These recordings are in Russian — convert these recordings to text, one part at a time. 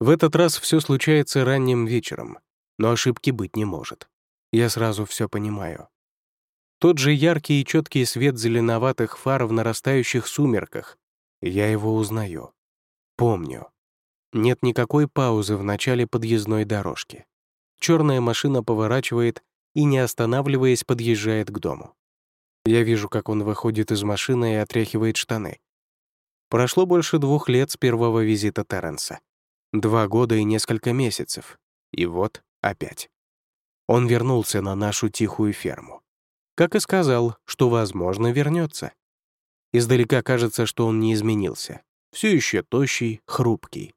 В этот раз все случается ранним вечером, но ошибки быть не может. Я сразу все понимаю. Тот же яркий и четкий свет зеленоватых фар в нарастающих сумерках. Я его узнаю. Помню. Нет никакой паузы в начале подъездной дорожки. Черная машина поворачивает и, не останавливаясь, подъезжает к дому. Я вижу, как он выходит из машины и отряхивает штаны. Прошло больше двух лет с первого визита Терренса. Два года и несколько месяцев. И вот опять. Он вернулся на нашу тихую ферму. Как и сказал, что, возможно, вернется. Издалека кажется, что он не изменился. Все еще тощий, хрупкий.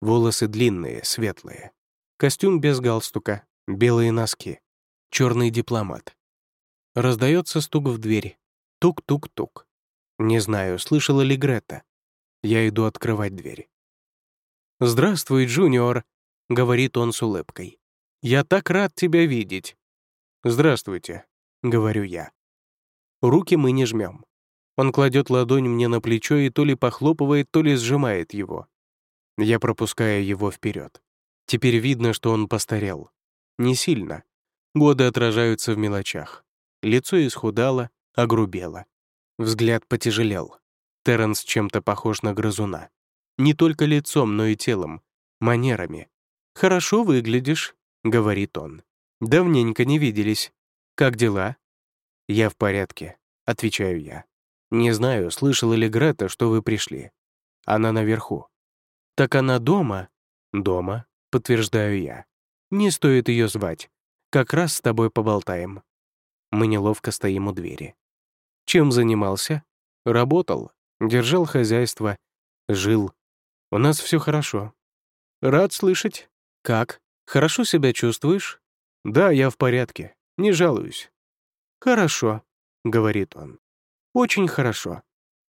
Волосы длинные, светлые. Костюм без галстука, белые носки. Черный дипломат. Раздается стук в дверь. Тук-тук-тук. Не знаю, слышала ли Грета. Я иду открывать дверь. «Здравствуй, Джуниор», — говорит он с улыбкой. «Я так рад тебя видеть». «Здравствуйте», — говорю я. Руки мы не жмем. Он кладет ладонь мне на плечо и то ли похлопывает, то ли сжимает его. Я пропускаю его вперед. Теперь видно, что он постарел. Не сильно. Годы отражаются в мелочах. Лицо исхудало, огрубело. Взгляд потяжелел. Терренс чем-то похож на грызуна. Не только лицом, но и телом, манерами. «Хорошо выглядишь», — говорит он. «Давненько не виделись. Как дела?» «Я в порядке», — отвечаю я. «Не знаю, слышала ли Грета, что вы пришли. Она наверху». «Так она дома?» «Дома», — подтверждаю я. «Не стоит ее звать. Как раз с тобой поболтаем». Мы неловко стоим у двери. Чем занимался? Работал, держал хозяйство, жил. У нас все хорошо. Рад слышать. Как? Хорошо себя чувствуешь? Да, я в порядке, не жалуюсь. Хорошо, говорит он. Очень хорошо.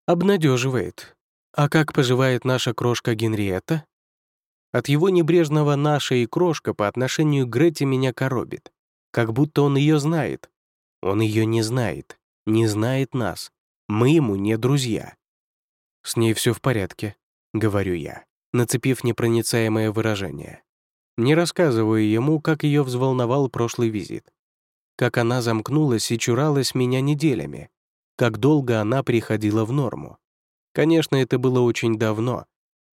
Обнадеживает. А как поживает наша крошка Генриетта? От его небрежного «наша» и «крошка» по отношению к Грете меня коробит. Как будто он ее знает, он ее не знает, не знает нас. Мы ему не друзья. «С ней все в порядке», — говорю я, нацепив непроницаемое выражение. Не рассказываю ему, как ее взволновал прошлый визит. Как она замкнулась и чуралась меня неделями. Как долго она приходила в норму. Конечно, это было очень давно,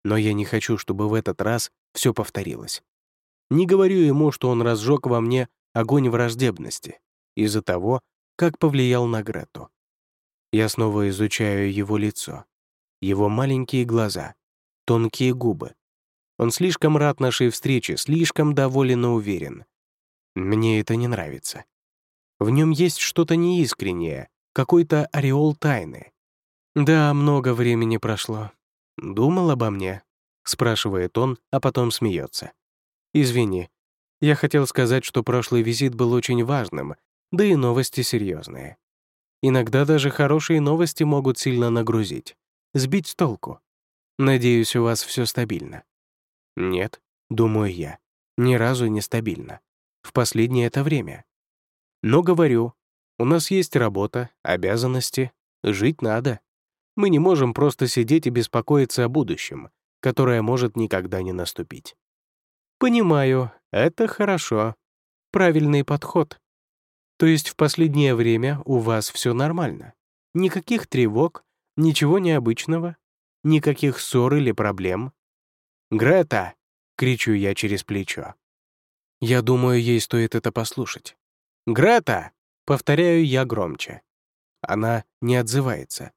но я не хочу, чтобы в этот раз все повторилось. Не говорю ему, что он разжег во мне огонь враждебности из-за того, как повлиял на Грету. Я снова изучаю его лицо, его маленькие глаза, тонкие губы. Он слишком рад нашей встрече, слишком доволен и уверен. Мне это не нравится. В нем есть что-то неискреннее, какой-то ореол тайны. «Да, много времени прошло. Думал обо мне?» — спрашивает он, а потом смеется. «Извини, я хотел сказать, что прошлый визит был очень важным, да и новости серьезные. Иногда даже хорошие новости могут сильно нагрузить, сбить с толку. Надеюсь, у вас все стабильно. Нет, думаю я, ни разу не стабильно. В последнее это время. Но говорю, у нас есть работа, обязанности, жить надо. Мы не можем просто сидеть и беспокоиться о будущем, которое может никогда не наступить. Понимаю, это хорошо. Правильный подход. То есть в последнее время у вас все нормально? Никаких тревог, ничего необычного, никаких ссор или проблем? «Грета!» — кричу я через плечо. Я думаю, ей стоит это послушать. «Грета!» — повторяю я громче. Она не отзывается.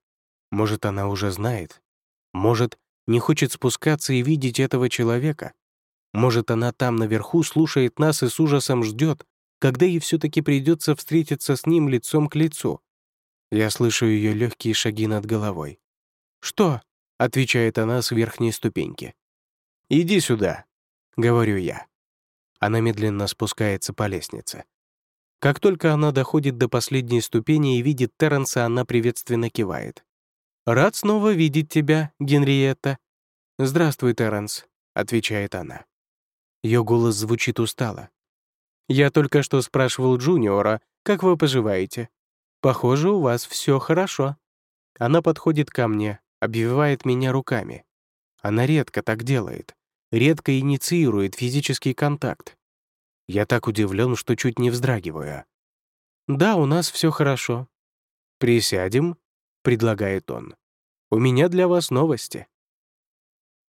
Может, она уже знает. Может, не хочет спускаться и видеть этого человека. Может, она там наверху слушает нас и с ужасом ждет, когда ей все-таки придется встретиться с ним лицом к лицу. Я слышу ее легкие шаги над головой. «Что?» — отвечает она с верхней ступеньки. «Иди сюда», — говорю я. Она медленно спускается по лестнице. Как только она доходит до последней ступени и видит Терренса, она приветственно кивает. «Рад снова видеть тебя, Генриетта». «Здравствуй, Терренс», — отвечает она. Ее голос звучит устало. Я только что спрашивал Джуниора, как вы поживаете. Похоже, у вас все хорошо. Она подходит ко мне, обвивает меня руками. Она редко так делает. редко инициирует физический контакт. Я так удивлен, что чуть не вздрагиваю. «Да, у нас все хорошо». «Присядем», — предлагает он. «У меня для вас новости».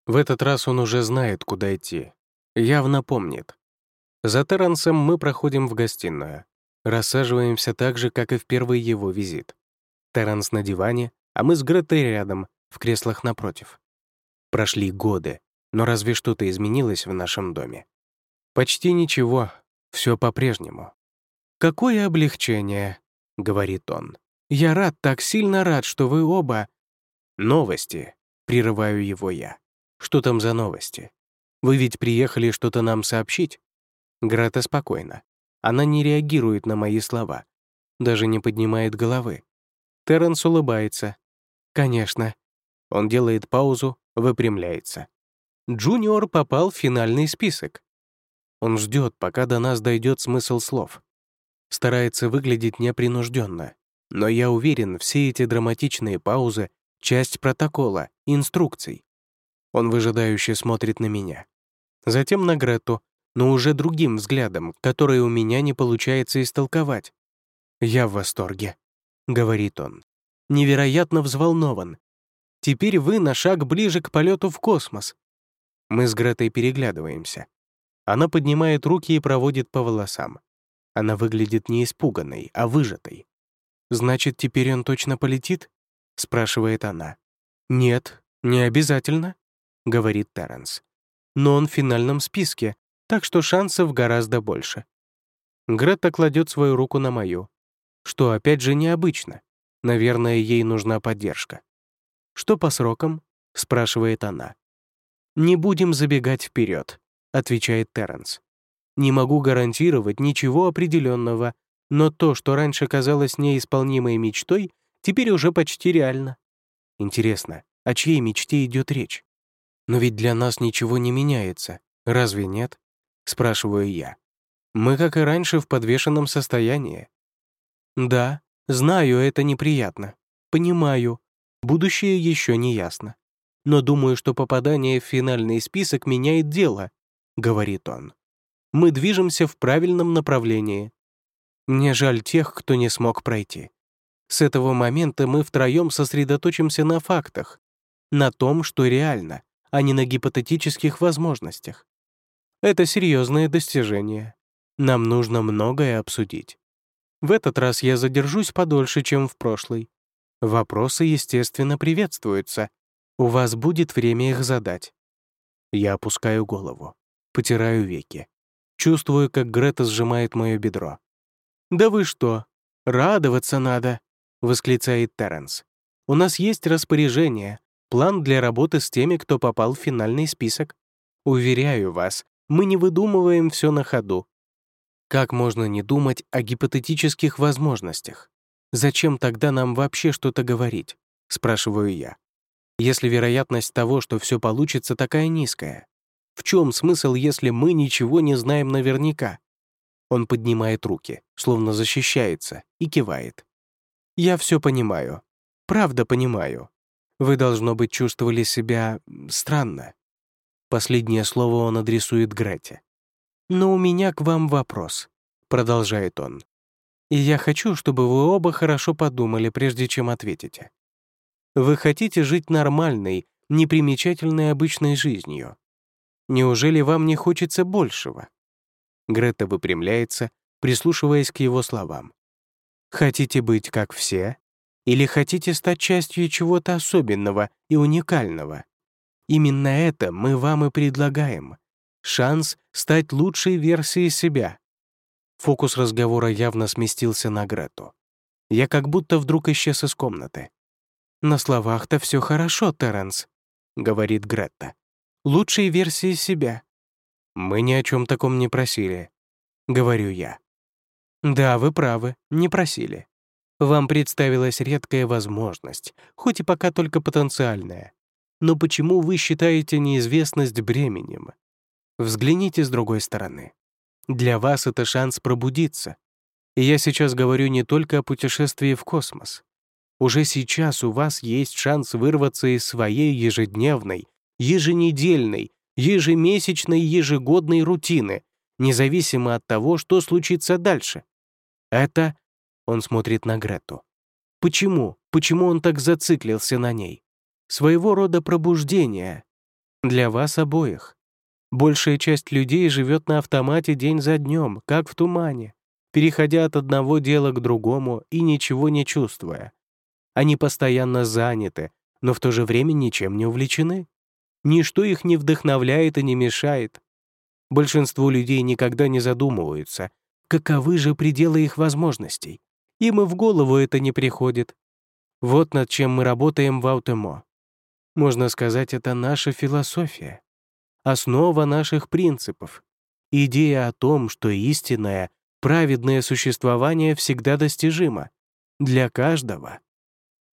В этот раз он уже знает, куда идти. Явно помнит. За Терренсом мы проходим в гостиную. Рассаживаемся так же, как и в первый его визит. Терренс на диване, а мы с Гретой рядом, в креслах напротив. Прошли годы, но разве что-то изменилось в нашем доме? Почти ничего, все по-прежнему. «Какое облегчение», — говорит он. «Я рад, так сильно рад, что вы оба...» «Новости», — прерываю его я. «Что там за новости? Вы ведь приехали что-то нам сообщить?» Грата спокойно. Она не реагирует на мои слова, даже не поднимает головы. Терренс улыбается. «Конечно». Он делает паузу, выпрямляется. Джуниор попал в финальный список. Он ждет, пока до нас дойдет смысл слов. Старается выглядеть непринужденно. Но я уверен, все эти драматичные паузы — часть протокола, инструкций. Он выжидающе смотрит на меня. Затем на Грету, но уже другим взглядом, который у меня не получается истолковать. «Я в восторге», — говорит он. «Невероятно взволнован. Теперь вы на шаг ближе к полету в космос». Мы с Гретой переглядываемся. Она поднимает руки и проводит по волосам. Она выглядит не испуганной, а выжатой. «Значит, теперь он точно полетит?» — спрашивает она. «Нет, не обязательно», — говорит Терренс. «Но он в финальном списке, так что шансов гораздо больше». Грета кладет свою руку на мою, что опять же необычно. Наверное, ей нужна поддержка. «Что по срокам?» — спрашивает она. «Не будем забегать вперед отвечает Терренс. «Не могу гарантировать ничего определенного, но то, что раньше казалось неисполнимой мечтой, теперь уже почти реально. Интересно, о чьей мечте идет речь? Но ведь для нас ничего не меняется, разве нет? Спрашиваю я. Мы, как и раньше, в подвешенном состоянии. Да, знаю, это неприятно. Понимаю. Будущее еще не ясно. Но думаю, что попадание в финальный список меняет дело, — говорит он. «Мы движемся в правильном направлении. Мне жаль тех, кто не смог пройти. С этого момента мы втроем сосредоточимся на фактах, на том, что реально, а не на гипотетических возможностях. Это серьезное достижение. Нам нужно многое обсудить. В этот раз я задержусь подольше, чем в прошлый. Вопросы, естественно, приветствуются. У вас будет время их задать. Я опускаю голову потираю веки. Чувствую, как Грета сжимает мое бедро. «Да вы что? Радоваться надо!» — восклицает Терренс. «У нас есть распоряжение, план для работы с теми, кто попал в финальный список. Уверяю вас, мы не выдумываем все на ходу. Как можно не думать о гипотетических возможностях? Зачем тогда нам вообще что-то говорить?» — спрашиваю я. «Если вероятность того, что все получится, такая низкая, в чем смысл, если мы ничего не знаем наверняка? Он поднимает руки, словно защищается, и кивает. «Я все понимаю. Правда понимаю. Вы, должно быть, чувствовали себя странно». Последнее слово он адресует Грете. «Но у меня к вам вопрос», — продолжает он. «И я хочу, чтобы вы оба хорошо подумали, прежде чем ответите. Вы хотите жить нормальной, непримечательной обычной жизнью. Неужели вам не хочется большего?» Грета выпрямляется, прислушиваясь к его словам. «Хотите быть как все? Или хотите стать частью чего-то особенного и уникального? Именно это мы вам и предлагаем. Шанс стать лучшей версией себя». Фокус разговора явно сместился на Грету. Я как будто вдруг исчез из комнаты. «На словах-то все хорошо, Терренс», — говорит Гретта лучшей версии себя. Мы ни о чем таком не просили, говорю я. Да, вы правы, не просили. Вам представилась редкая возможность, хоть и пока только потенциальная. Но почему вы считаете неизвестность бременем? Взгляните с другой стороны. Для вас это шанс пробудиться. И я сейчас говорю не только о путешествии в космос. Уже сейчас у вас есть шанс вырваться из своей ежедневной, еженедельной, ежемесячной ежегодной рутины, независимо от того, что случится дальше. Это... Он смотрит на Грету. Почему? Почему он так зациклился на ней? Своего рода пробуждение. Для вас обоих. Большая часть людей живет на автомате день за днем, как в тумане, переходя от одного дела к другому и ничего не чувствуя. Они постоянно заняты, но в то же время ничем не увлечены. Ничто их не вдохновляет и не мешает. Большинство людей никогда не задумываются, каковы же пределы их возможностей. Им и в голову это не приходит. Вот над чем мы работаем в Аутемо. Можно сказать, это наша философия. Основа наших принципов. Идея о том, что истинное, праведное существование всегда достижимо. Для каждого.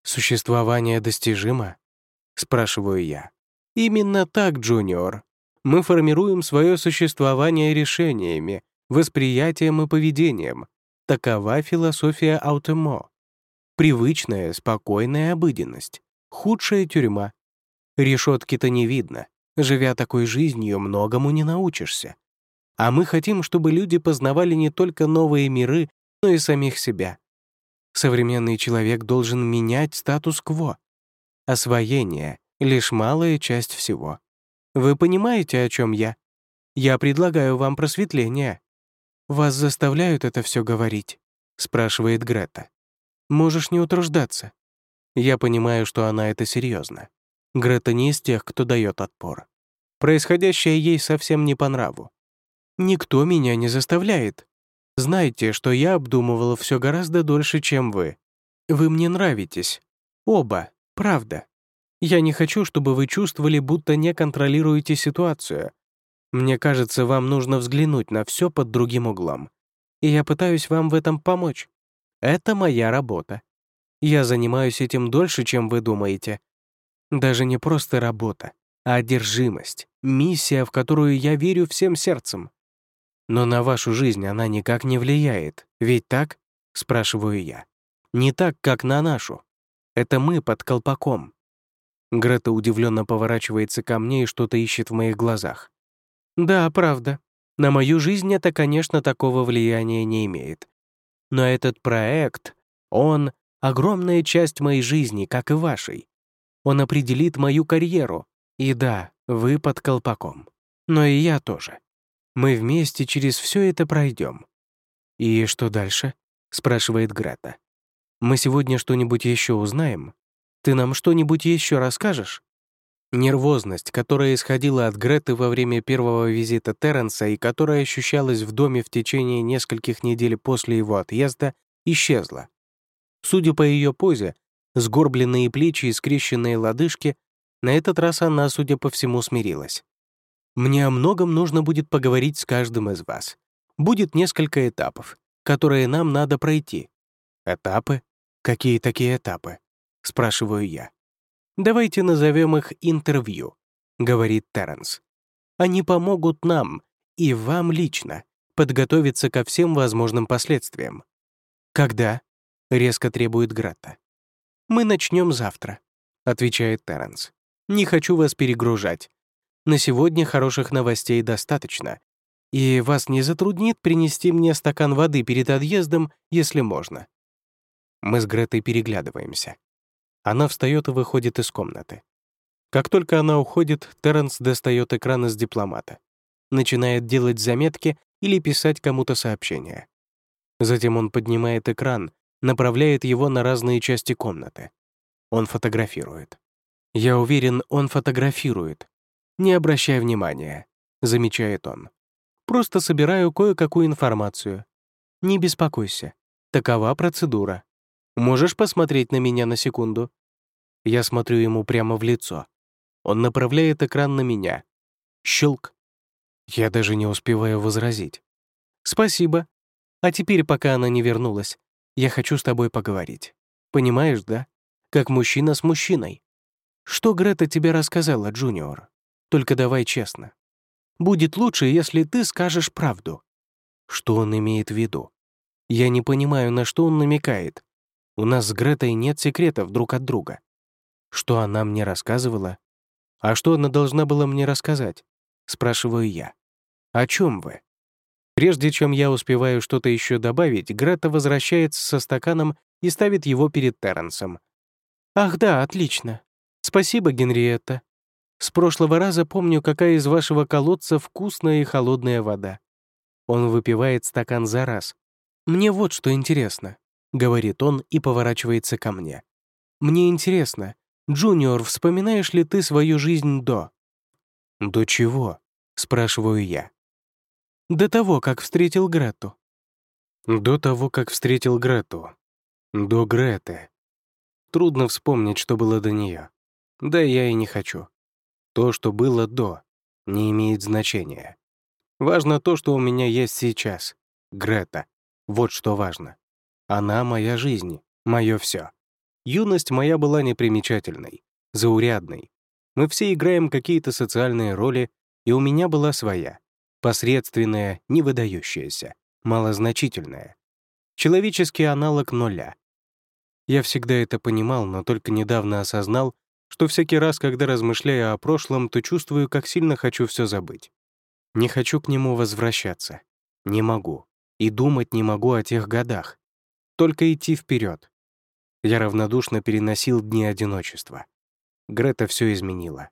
«Существование достижимо?» — спрашиваю я. «Именно так, Джуниор. Мы формируем свое существование решениями, восприятием и поведением. Такова философия Аутемо. Привычная, спокойная обыденность. Худшая тюрьма. Решетки-то не видно. Живя такой жизнью, многому не научишься. А мы хотим, чтобы люди познавали не только новые миры, но и самих себя. Современный человек должен менять статус-кво. Освоение — лишь малая часть всего. Вы понимаете, о чем я? Я предлагаю вам просветление. «Вас заставляют это все говорить?» — спрашивает Грета. «Можешь не утруждаться». Я понимаю, что она это серьезно. Грета не из тех, кто дает отпор. Происходящее ей совсем не по нраву. «Никто меня не заставляет», знаете, что я обдумывала все гораздо дольше, чем вы. Вы мне нравитесь. Оба, правда. Я не хочу, чтобы вы чувствовали, будто не контролируете ситуацию. Мне кажется, вам нужно взглянуть на все под другим углом. И я пытаюсь вам в этом помочь. Это моя работа. Я занимаюсь этим дольше, чем вы думаете. Даже не просто работа, а одержимость, миссия, в которую я верю всем сердцем. Но на вашу жизнь она никак не влияет, ведь так? Спрашиваю я. Не так, как на нашу. Это мы под колпаком. Грета удивленно поворачивается ко мне и что-то ищет в моих глазах. Да, правда. На мою жизнь это, конечно, такого влияния не имеет. Но этот проект, он — огромная часть моей жизни, как и вашей. Он определит мою карьеру. И да, вы под колпаком. Но и я тоже. Мы вместе через все это пройдем. «И что дальше?» — спрашивает Грета. «Мы сегодня что-нибудь еще узнаем? Ты нам что-нибудь еще расскажешь?» Нервозность, которая исходила от Греты во время первого визита Терренса и которая ощущалась в доме в течение нескольких недель после его отъезда, исчезла. Судя по ее позе, сгорбленные плечи и скрещенные лодыжки, на этот раз она, судя по всему, смирилась. Мне о многом нужно будет поговорить с каждым из вас. Будет несколько этапов, которые нам надо пройти. Этапы? Какие такие этапы? Спрашиваю я. Давайте назовем их интервью, говорит Терренс. Они помогут нам и вам лично подготовиться ко всем возможным последствиям. Когда? резко требует Грата. Мы начнем завтра, отвечает Терренс. Не хочу вас перегружать. На сегодня хороших новостей достаточно. И вас не затруднит принести мне стакан воды перед отъездом, если можно. Мы с Гретой переглядываемся. Она встает и выходит из комнаты. Как только она уходит, Терренс достает экран из дипломата. Начинает делать заметки или писать кому-то сообщения. Затем он поднимает экран, направляет его на разные части комнаты. Он фотографирует. Я уверен, он фотографирует, «Не обращай внимания», — замечает он. «Просто собираю кое-какую информацию. Не беспокойся. Такова процедура. Можешь посмотреть на меня на секунду?» Я смотрю ему прямо в лицо. Он направляет экран на меня. Щелк. Я даже не успеваю возразить. «Спасибо. А теперь, пока она не вернулась, я хочу с тобой поговорить. Понимаешь, да? Как мужчина с мужчиной. Что Грета тебе рассказала, Джуниор?» Только давай честно. Будет лучше, если ты скажешь правду. Что он имеет в виду? Я не понимаю, на что он намекает. У нас с Гретой нет секретов друг от друга. Что она мне рассказывала? А что она должна была мне рассказать? спрашиваю я. «О чем вы?» Прежде чем я успеваю что-то еще добавить, Грета возвращается со стаканом и ставит его перед Терренсом. «Ах да, отлично. Спасибо, Генриетта. С прошлого раза помню, какая из вашего колодца вкусная и холодная вода». Он выпивает стакан за раз. «Мне вот что интересно», — говорит он и поворачивается ко мне. «Мне интересно, Джуниор, вспоминаешь ли ты свою жизнь до?» «До чего?» — спрашиваю я. «До того, как встретил Грету». «До того, как встретил Грету. До Греты. Трудно вспомнить, что было до нее. Да я и не хочу. То, что было до, не имеет значения. Важно то, что у меня есть сейчас. Грета. Вот что важно. Она — моя жизнь, мое все. Юность моя была непримечательной, заурядной. Мы все играем какие-то социальные роли, и у меня была своя, посредственная, не выдающаяся, малозначительная. Человеческий аналог нуля. Я всегда это понимал, но только недавно осознал, что всякий раз, когда размышляю о прошлом, то чувствую, как сильно хочу все забыть. Не хочу к нему возвращаться. Не могу. И думать не могу о тех годах. Только идти вперед, я равнодушно переносил дни одиночества. Грета все изменила.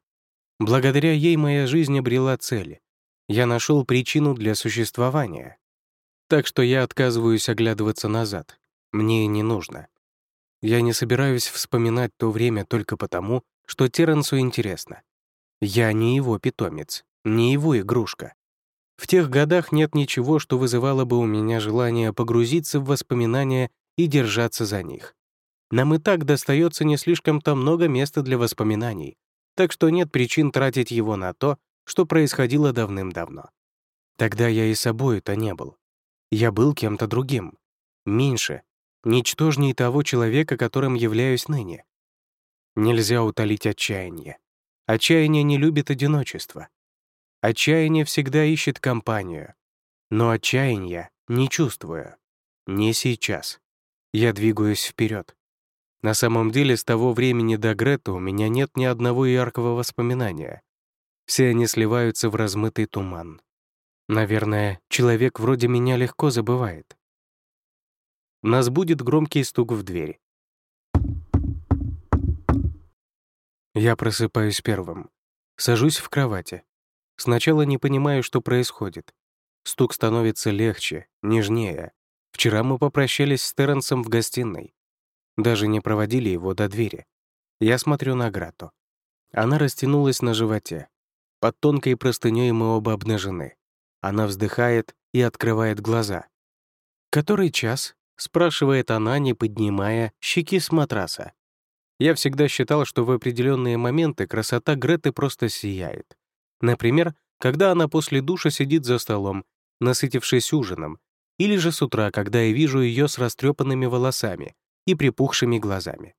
Благодаря ей моя жизнь обрела цели. Я нашел причину для существования. Так что я отказываюсь оглядываться назад. Мне не нужно. Я не собираюсь вспоминать то время только потому, что Терренсу интересно. Я не его питомец, не его игрушка. В тех годах нет ничего, что вызывало бы у меня желание погрузиться в воспоминания и держаться за них. Нам и так достается не слишком-то много места для воспоминаний, так что нет причин тратить его на то, что происходило давным-давно. Тогда я и собою-то не был. Я был кем-то другим. Меньше, ничтожней того человека, которым являюсь ныне. Нельзя утолить отчаяние. Отчаяние не любит одиночество. Отчаяние всегда ищет компанию. Но отчаяния не чувствую. Не сейчас. Я двигаюсь вперед. На самом деле, с того времени до Грета у меня нет ни одного яркого воспоминания. Все они сливаются в размытый туман. Наверное, человек вроде меня легко забывает. Нас будет громкий стук в дверь. Я просыпаюсь первым. Сажусь в кровати. Сначала не понимаю, что происходит. Стук становится легче, нежнее. Вчера мы попрощались с Терренсом в гостиной. Даже не проводили его до двери. Я смотрю на Грату. Она растянулась на животе. Под тонкой простыней мы оба обнажены. Она вздыхает и открывает глаза. «Который час?» — спрашивает она, не поднимая щеки с матраса. Я всегда считал, что в определенные моменты красота Греты просто сияет. Например, когда она после душа сидит за столом, насытившись ужином, или же с утра, когда я вижу ее с растрепанными волосами, и припухшими глазами.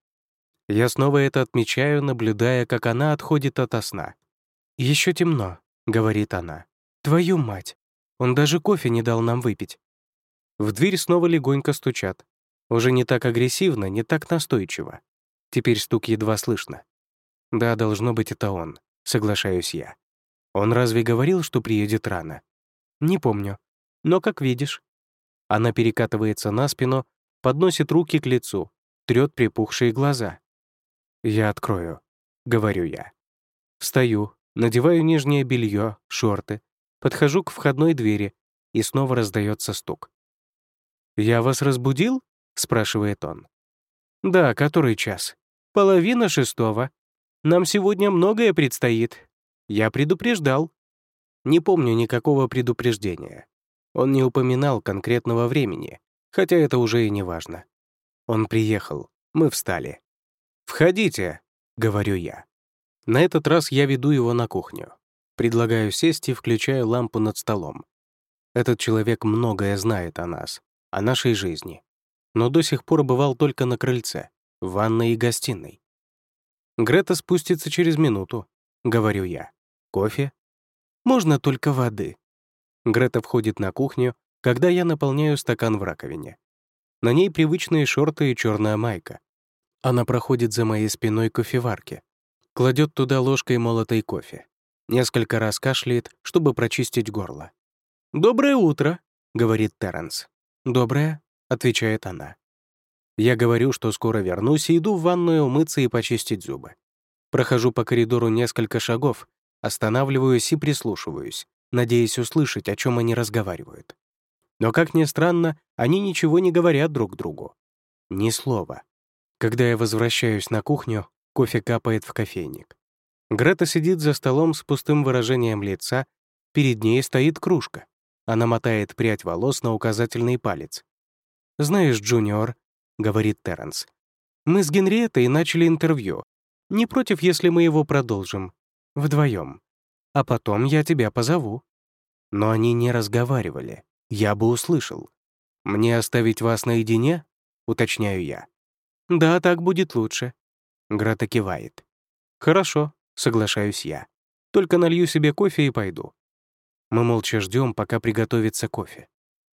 Я снова это отмечаю, наблюдая, как она отходит ото сна. Еще темно», — говорит она. «Твою мать! Он даже кофе не дал нам выпить». В дверь снова легонько стучат. Уже не так агрессивно, не так настойчиво. Теперь стук едва слышно. «Да, должно быть, это он», — соглашаюсь я. «Он разве говорил, что приедет рано?» «Не помню. Но как видишь». Она перекатывается на спину, подносит руки к лицу, трёт припухшие глаза. «Я открою», — говорю я. Встаю, надеваю нижнее белье, шорты, подхожу к входной двери, и снова раздается стук. «Я вас разбудил?» — спрашивает он. «Да, который час?» «Половина шестого. Нам сегодня многое предстоит. Я предупреждал». Не помню никакого предупреждения. Он не упоминал конкретного времени, хотя это уже и не важно. Он приехал, мы встали. «Входите», — говорю я. На этот раз я веду его на кухню. Предлагаю сесть и включаю лампу над столом. Этот человек многое знает о нас, о нашей жизни, но до сих пор бывал только на крыльце, в ванной и гостиной. Грета спустится через минуту, говорю я. Кофе? Можно только воды. Грета входит на кухню, когда я наполняю стакан в раковине. На ней привычные шорты и черная майка. Она проходит за моей спиной кофеварки, кладет туда ложкой молотой кофе. Несколько раз кашляет, чтобы прочистить горло. «Доброе утро», — говорит Терренс. «Доброе», — отвечает она. Я говорю, что скоро вернусь и иду в ванную умыться и почистить зубы. Прохожу по коридору несколько шагов, останавливаюсь и прислушиваюсь, надеясь услышать, о чем они разговаривают. Но, как ни странно, они ничего не говорят друг другу. Ни слова. Когда я возвращаюсь на кухню, кофе капает в кофейник. Грета сидит за столом с пустым выражением лица, перед ней стоит кружка. Она мотает прядь волос на указательный палец. «Знаешь, Джуниор», — говорит Терренс, «мы с Генриеттой начали интервью. Не против, если мы его продолжим. Вдвоем. А потом я тебя позову». Но они не разговаривали. Я бы услышал. «Мне оставить вас наедине?» — уточняю я. «Да, так будет лучше». Грата кивает. «Хорошо, соглашаюсь я. Только налью себе кофе и пойду. Мы молча ждем, пока приготовится кофе.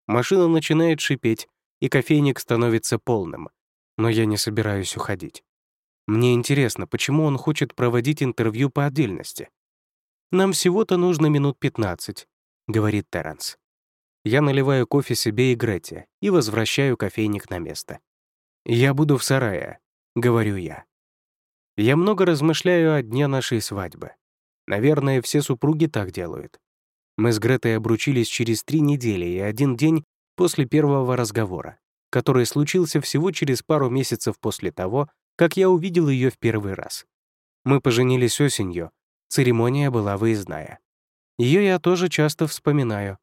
Машина начинает шипеть, и кофейник становится полным. Но я не собираюсь уходить. Мне интересно, почему он хочет проводить интервью по отдельности. «Нам всего-то нужно минут 15», — говорит Терренс. Я наливаю кофе себе и Грете и возвращаю кофейник на место. «Я буду в сарае», — говорю я. Я много размышляю о дне нашей свадьбы. Наверное, все супруги так делают. Мы с Гретой обручились через три недели и один день после первого разговора, который случился всего через пару месяцев после того, как я увидел ее в первый раз. Мы поженились осенью, церемония была выездная. Ее я тоже часто вспоминаю.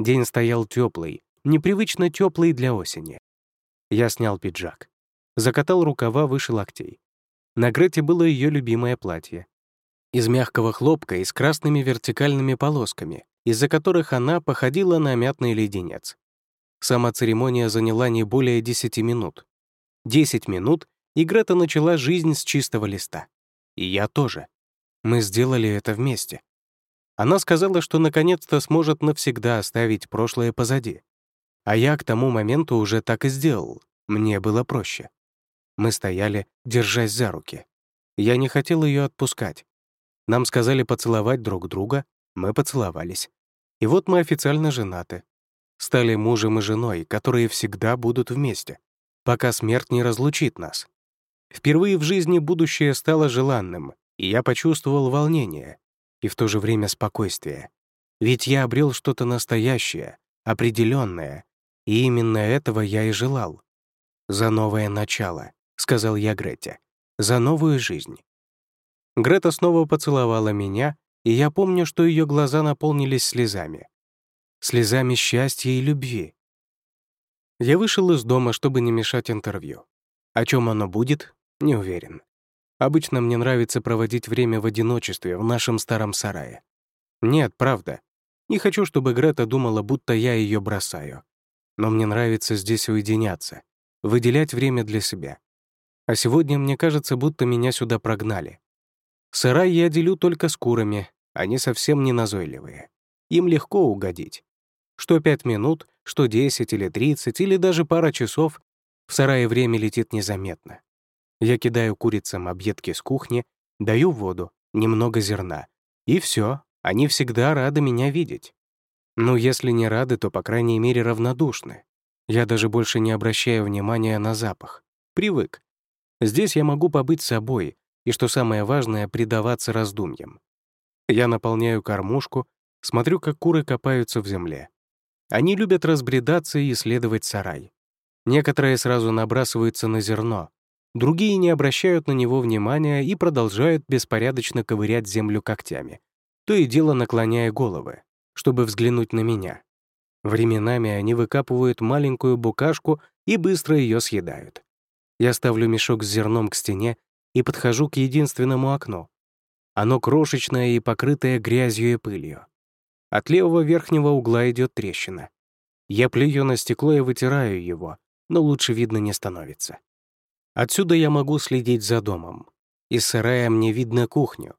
День стоял теплый, непривычно теплый для осени. Я снял пиджак, закатал рукава выше локтей. На Грете было ее любимое платье. Из мягкого хлопка и с красными вертикальными полосками, из-за которых она походила на мятный леденец. Сама церемония заняла не более 10 минут. 10 минут, и Грета начала жизнь с чистого листа. И я тоже. Мы сделали это вместе. Она сказала, что наконец-то сможет навсегда оставить прошлое позади. А я к тому моменту уже так и сделал. Мне было проще. Мы стояли, держась за руки. Я не хотел ее отпускать. Нам сказали поцеловать друг друга, мы поцеловались. И вот мы официально женаты. Стали мужем и женой, которые всегда будут вместе, пока смерть не разлучит нас. Впервые в жизни будущее стало желанным, и я почувствовал волнение и в то же время спокойствие. Ведь я обрел что-то настоящее, определенное, и именно этого я и желал. За новое начало. — сказал я Грете, — «за новую жизнь». Грета снова поцеловала меня, и я помню, что ее глаза наполнились слезами. Слезами счастья и любви. Я вышел из дома, чтобы не мешать интервью. О чем оно будет, не уверен. Обычно мне нравится проводить время в одиночестве в нашем старом сарае. Нет, правда. Не хочу, чтобы Грета думала, будто я ее бросаю. Но мне нравится здесь уединяться, выделять время для себя. А сегодня мне кажется, будто меня сюда прогнали. Сарай я делю только с курами, они совсем не назойливые. Им легко угодить. Что пять минут, что десять или тридцать, или даже пара часов, в сарае время летит незаметно. Я кидаю курицам объедки с кухни, даю воду, немного зерна. И все, они всегда рады меня видеть. Ну, если не рады, то, по крайней мере, равнодушны. Я даже больше не обращаю внимания на запах. Привык. Здесь я могу побыть собой и, что самое важное, предаваться раздумьям. Я наполняю кормушку, смотрю, как куры копаются в земле. Они любят разбредаться и исследовать сарай. Некоторые сразу набрасываются на зерно, другие не обращают на него внимания и продолжают беспорядочно ковырять землю когтями, то и дело наклоняя головы, чтобы взглянуть на меня. Временами они выкапывают маленькую букашку и быстро ее съедают. Я ставлю мешок с зерном к стене и подхожу к единственному окну. Оно крошечное и покрытое грязью и пылью. От левого верхнего угла идет трещина. Я плюю на стекло и вытираю его, но лучше видно не становится. Отсюда я могу следить за домом. Из сарая мне видно кухню.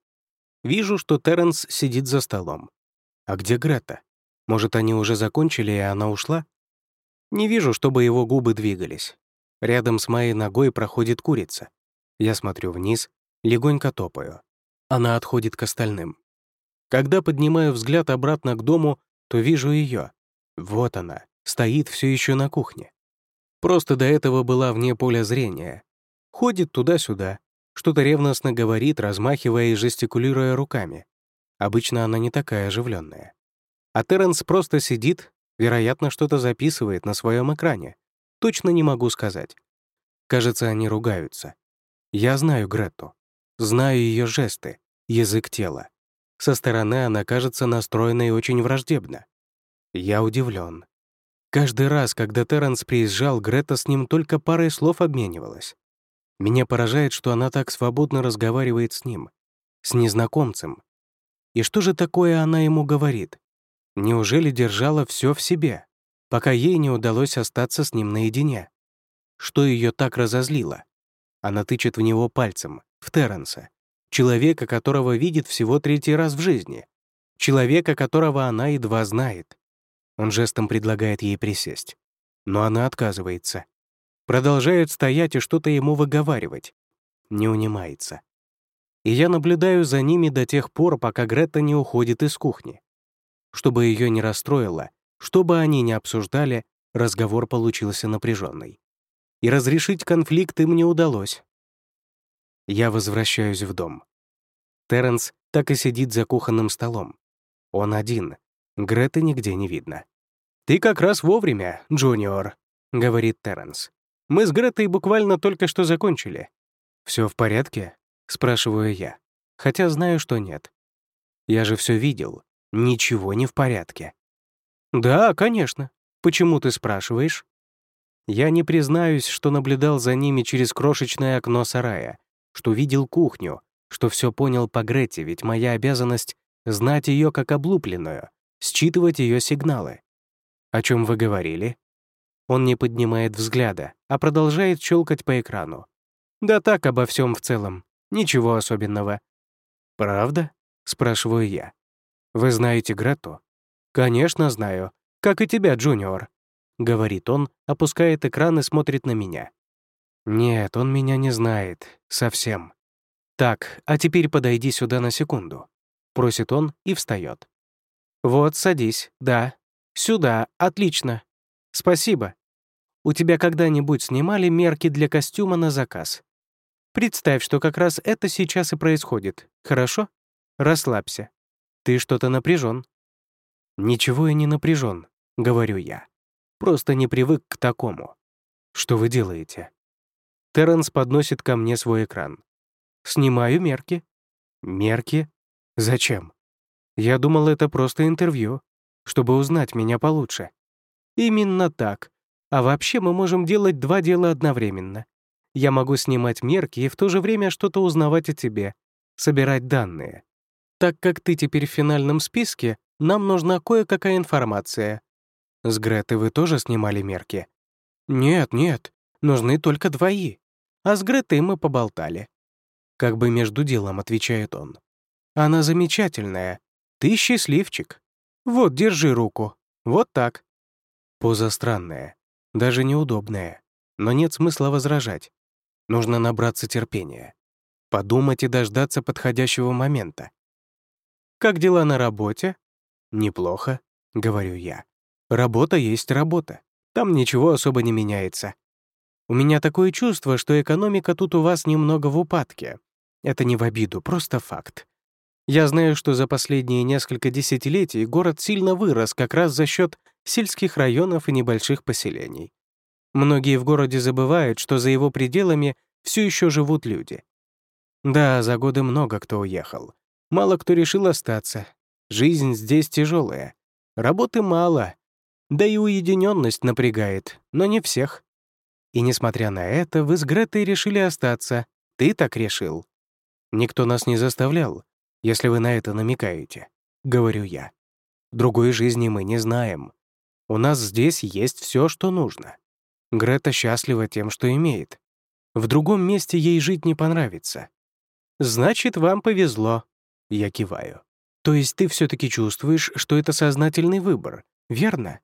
Вижу, что Терренс сидит за столом. А где Грета? Может, они уже закончили, и она ушла? Не вижу, чтобы его губы двигались. Рядом с моей ногой проходит курица. Я смотрю вниз, легонько топаю. Она отходит к остальным. Когда поднимаю взгляд обратно к дому, то вижу ее. Вот она, стоит все еще на кухне. Просто до этого была вне поля зрения. Ходит туда-сюда, что-то ревностно говорит, размахивая и жестикулируя руками. Обычно она не такая оживленная. А Терренс просто сидит, вероятно, что-то записывает на своем экране. Точно не могу сказать. Кажется, они ругаются. Я знаю Гретту. Знаю ее жесты, язык тела. Со стороны она кажется настроенной очень враждебно. Я удивлен. Каждый раз, когда Терренс приезжал, Грета с ним только парой слов обменивалась. Меня поражает, что она так свободно разговаривает с ним, с незнакомцем. И что же такое она ему говорит? Неужели держала все в себе, пока ей не удалось остаться с ним наедине? Что ее так разозлило? Она тычет в него пальцем, в Терренса, человека, которого видит всего третий раз в жизни, человека, которого она едва знает. Он жестом предлагает ей присесть. Но она отказывается. Продолжает стоять и что-то ему выговаривать. Не унимается. И я наблюдаю за ними до тех пор, пока Гретта не уходит из кухни. Чтобы ее не расстроило, чтобы они не обсуждали, разговор получился напряженный. И разрешить конфликт им не удалось. Я возвращаюсь в дом. Терренс так и сидит за кухонным столом. Он один, Греты нигде не видно. «Ты как раз вовремя, Джуниор», — говорит Терренс. «Мы с Гретой буквально только что закончили». Все в порядке?» — спрашиваю я, хотя знаю, что нет. Я же все видел. Ничего не в порядке. «Да, конечно. Почему ты спрашиваешь?» Я не признаюсь, что наблюдал за ними через крошечное окно сарая, что видел кухню, что все понял по Грете, ведь моя обязанность — знать ее как облупленную, считывать ее сигналы. «О чем вы говорили?» Он не поднимает взгляда, а продолжает щелкать по экрану. «Да так, обо всем в целом. Ничего особенного». «Правда?» — спрашиваю я. «Вы знаете Грету?» «Конечно, знаю. Как и тебя, Джуниор», — говорит он, опускает экран и смотрит на меня. «Нет, он меня не знает. Совсем». «Так, а теперь подойди сюда на секунду», — просит он и встает. «Вот, садись, да. Сюда, отлично. Спасибо. У тебя когда-нибудь снимали мерки для костюма на заказ? Представь, что как раз это сейчас и происходит, хорошо? Расслабься. Ты что-то напряжен. «Ничего я не напряжен, говорю я. «Просто не привык к такому. Что вы делаете?» Терренс подносит ко мне свой экран. «Снимаю мерки». «Мерки? Зачем?» Я думал, это просто интервью, чтобы узнать меня получше. Именно так. А вообще мы можем делать два дела одновременно. Я могу снимать мерки и в то же время что-то узнавать о тебе, собирать данные. Так как ты теперь в финальном списке, нам нужна кое-какая информация. С Гретой вы тоже снимали мерки? Нет, нет, нужны только двои. А с Гретой мы поболтали. Как бы между делом, отвечает он. Она замечательная, ты счастливчик. Вот, держи руку. Вот так. Поза странная, даже неудобная. Но нет смысла возражать. Нужно набраться терпения. Подумать и дождаться подходящего момента. «Как дела на работе?» «Неплохо», — говорю я. «Работа есть работа. Там ничего особо не меняется. У меня такое чувство, что экономика тут у вас немного в упадке. Это не в обиду, просто факт. Я знаю, что за последние несколько десятилетий город сильно вырос как раз за счет сельских районов и небольших поселений. Многие в городе забывают, что за его пределами все еще живут люди. Да, за годы много кто уехал. Мало кто решил остаться. Жизнь здесь тяжелая. Работы мало. Да и уединенность напрягает, но не всех. И несмотря на это, вы с Гретой решили остаться. Ты так решил. Никто нас не заставлял если вы на это намекаете», — говорю я. «Другой жизни мы не знаем. У нас здесь есть все, что нужно. Грета счастлива тем, что имеет. В другом месте ей жить не понравится. Значит, вам повезло». Я киваю. «То есть ты все таки чувствуешь, что это сознательный выбор, верно?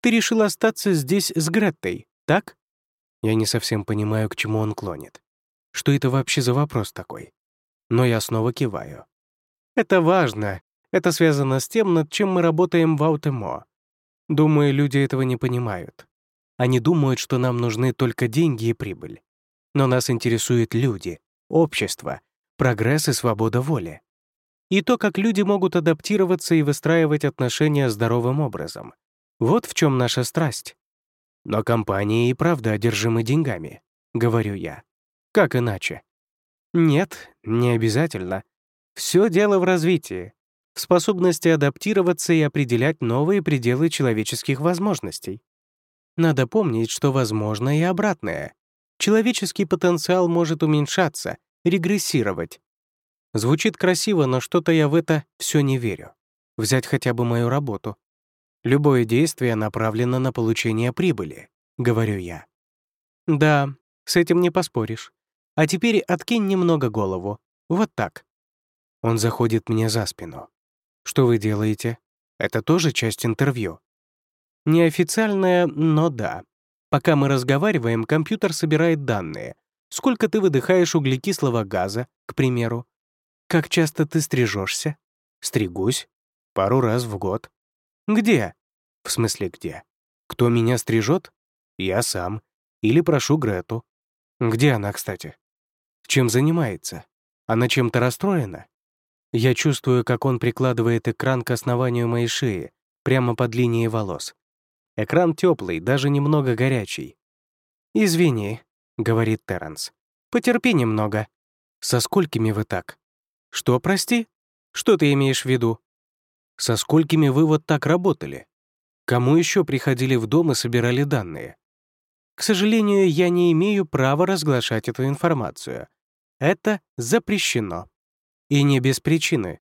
Ты решил остаться здесь с Греттой, так?» Я не совсем понимаю, к чему он клонит. Что это вообще за вопрос такой? Но я снова киваю. Это важно, Это связано с тем, над чем мы работаем в Аутемо. Думаю, люди этого не понимают. Они думают, что нам нужны только деньги и прибыль. Но нас интересуют люди, общество, прогресс и свобода воли. И то, как люди могут адаптироваться и выстраивать отношения здоровым образом. Вот в чем наша страсть. Но компании и правда одержимы деньгами, говорю я. Как иначе? Нет, не обязательно. Все дело в развитии, в способности адаптироваться и определять новые пределы человеческих возможностей. Надо помнить, что возможно и обратное. Человеческий потенциал может уменьшаться, регрессировать. Звучит красиво, но что-то я в это все не верю. Взять хотя бы мою работу. Любое действие направлено на получение прибыли, говорю я. Да, с этим не поспоришь. А теперь откинь немного голову. Вот так. Он заходит мне за спину. Что вы делаете? Это тоже часть интервью. Неофициальное, но да. Пока мы разговариваем, компьютер собирает данные. Сколько ты выдыхаешь углекислого газа, к примеру? Как часто ты стрижешься? Стригусь. Пару раз в год. Где? В смысле где? Кто меня стрижет? Я сам. Или прошу Грету. Где она, кстати? Чем занимается? Она чем-то расстроена? Я чувствую, как он прикладывает экран к основанию моей шеи, прямо под линией волос. Экран теплый, даже немного горячий. «Извини», — говорит Терренс. «Потерпи немного». «Со сколькими вы так?» «Что, прости? Что ты имеешь в виду?» «Со сколькими вы вот так работали?» Кому еще приходили в дом и собирали данные? К сожалению, я не имею права разглашать эту информацию. Это запрещено. И не без причины.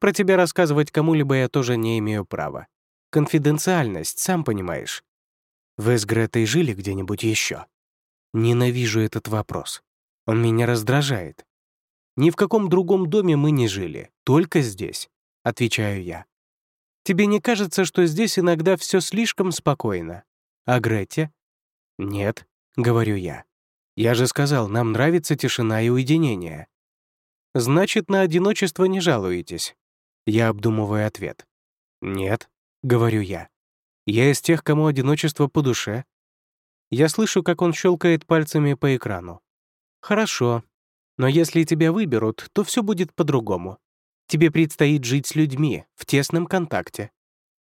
Про тебя рассказывать кому-либо я тоже не имею права. Конфиденциальность, сам понимаешь. Вы с Гретой жили где-нибудь еще? Ненавижу этот вопрос. Он меня раздражает. Ни в каком другом доме мы не жили, только здесь, отвечаю я. Тебе не кажется, что здесь иногда все слишком спокойно? А Гретте? Нет, говорю я. Я же сказал, нам нравится тишина и уединение. Значит, на одиночество не жалуетесь. Я обдумываю ответ. Нет, говорю я. Я из тех, кому одиночество по душе. Я слышу, как он щелкает пальцами по экрану. Хорошо. Но если тебя выберут, то все будет по-другому. Тебе предстоит жить с людьми, в тесном контакте.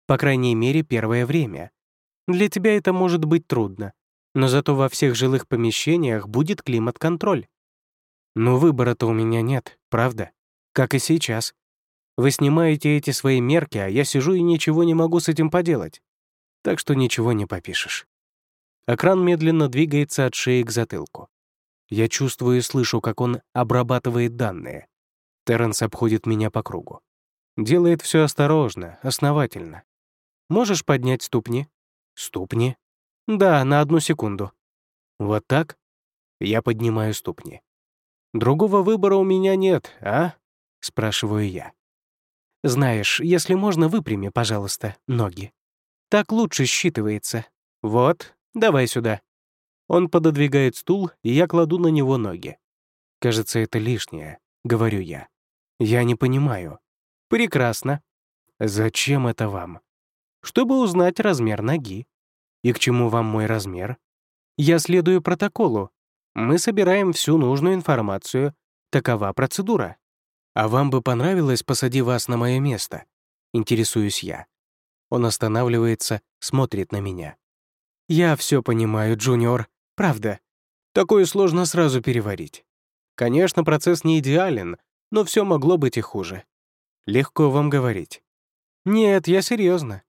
По крайней мере, первое время. Для тебя это может быть трудно, но зато во всех жилых помещениях будет климат-контроль. Но выбора-то у меня нет, правда? Как и сейчас. Вы снимаете эти свои мерки, а я сижу и ничего не могу с этим поделать. Так что ничего не попишешь. Экран медленно двигается от шеи к затылку. Я чувствую и слышу, как он обрабатывает данные. Терренс обходит меня по кругу. Делает все осторожно, основательно. Можешь поднять ступни? Ступни? Да, на одну секунду. Вот так? Я поднимаю ступни. Другого выбора у меня нет, а? Спрашиваю я. Знаешь, если можно, выпрями, пожалуйста, ноги. Так лучше считывается. Вот, давай сюда. Он пододвигает стул, и я кладу на него ноги. Кажется, это лишнее, говорю я. Я не понимаю. Прекрасно. Зачем это вам? Чтобы узнать размер ноги. И к чему вам мой размер? Я следую протоколу. Мы собираем всю нужную информацию. Такова процедура. А вам бы понравилось, посади вас на мое место? Интересуюсь я. Он останавливается, смотрит на меня. Я все понимаю, Джуниор. Правда. Такое сложно сразу переварить. Конечно, процесс не идеален, но все могло быть и хуже. Легко вам говорить. Нет, я серьезно.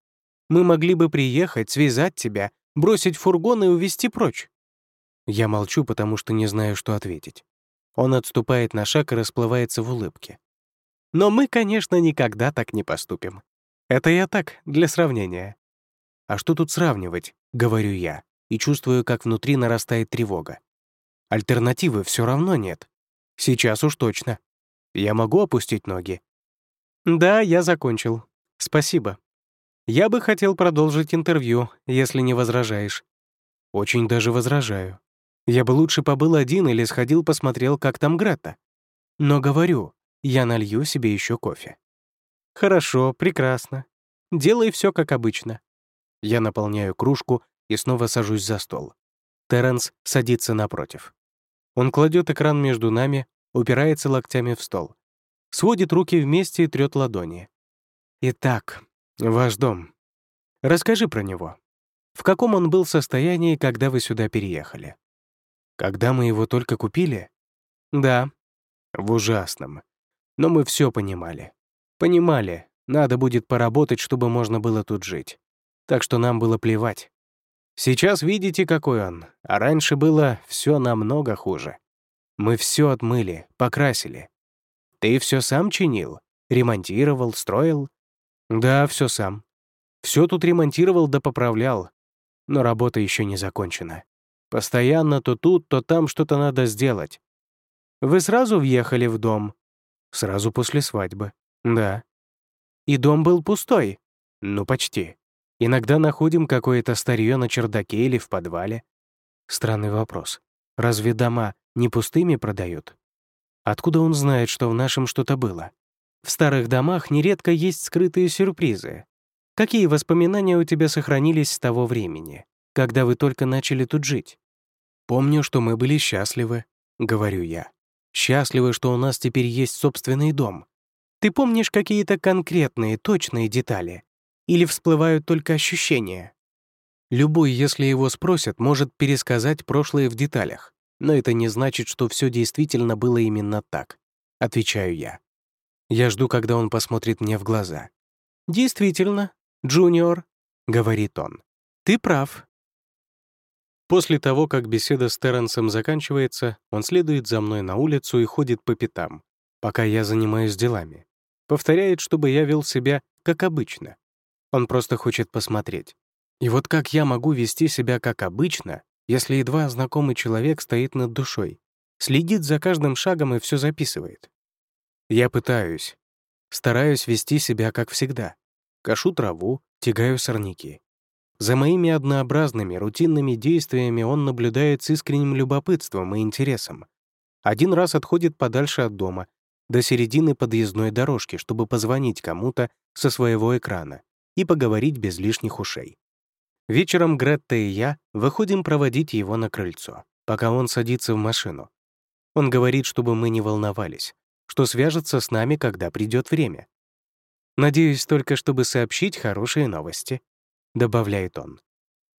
Мы могли бы приехать, связать тебя, бросить фургон и увезти прочь. Я молчу, потому что не знаю, что ответить. Он отступает на шаг и расплывается в улыбке. Но мы, конечно, никогда так не поступим. Это я так, для сравнения. А что тут сравнивать, говорю я, и чувствую, как внутри нарастает тревога. Альтернативы все равно нет. Сейчас уж точно. Я могу опустить ноги?» «Да, я закончил. Спасибо. Я бы хотел продолжить интервью, если не возражаешь». «Очень даже возражаю. Я бы лучше побыл один или сходил посмотрел, как там Грета. Но говорю, я налью себе еще кофе». Хорошо, прекрасно. Делай все как обычно. Я наполняю кружку и снова сажусь за стол. Терренс садится напротив. Он кладет экран между нами, упирается локтями в стол. Сводит руки вместе и трет ладони. «Итак, ваш дом. Расскажи про него. В каком он был состоянии, когда вы сюда переехали?» «Когда мы его только купили?» «Да, в ужасном. Но мы все понимали. Понимали, надо будет поработать, чтобы можно было тут жить. Так что нам было плевать. Сейчас видите, какой он, а раньше было все намного хуже. Мы все отмыли, покрасили. Ты все сам чинил? Ремонтировал, строил? Да, все сам. Все тут ремонтировал да поправлял. Но работа еще не закончена. Постоянно то тут, то там что-то надо сделать. Вы сразу въехали в дом? Сразу после свадьбы. Да. И дом был пустой? Ну, почти. Иногда находим какое-то старье на чердаке или в подвале. Странный вопрос. Разве дома не пустыми продают? Откуда он знает, что в нашем что-то было? В старых домах нередко есть скрытые сюрпризы. Какие воспоминания у тебя сохранились с того времени, когда вы только начали тут жить? Помню, что мы были счастливы, говорю я. Счастливы, что у нас теперь есть собственный дом. Ты помнишь какие-то конкретные, точные детали? Или всплывают только ощущения? Любой, если его спросят, может пересказать прошлое в деталях, но это не значит, что все действительно было именно так, отвечаю я. Я жду, когда он посмотрит мне в глаза. «Действительно, Джуниор», — говорит он, — «ты прав». После того, как беседа с Терренсом заканчивается, он следует за мной на улицу и ходит по пятам, пока я занимаюсь делами. Повторяет, чтобы я вел себя как обычно, он просто хочет посмотреть. И вот как я могу вести себя как обычно, если едва знакомый человек стоит над душой, следит за каждым шагом и все записывает? Я пытаюсь. Стараюсь вести себя как всегда. Кашу траву, тягаю сорняки. За моими однообразными, рутинными действиями он наблюдает с искренним любопытством и интересом. Один раз отходит подальше от дома, до середины подъездной дорожки, чтобы позвонить кому-то со своего экрана и поговорить без лишних ушей. Вечером Гретта и я выходим проводить его на крыльцо, пока он садится в машину. Он говорит, чтобы мы не волновались, что свяжется с нами, когда придет время. «Надеюсь только, чтобы сообщить хорошие новости», — добавляет он.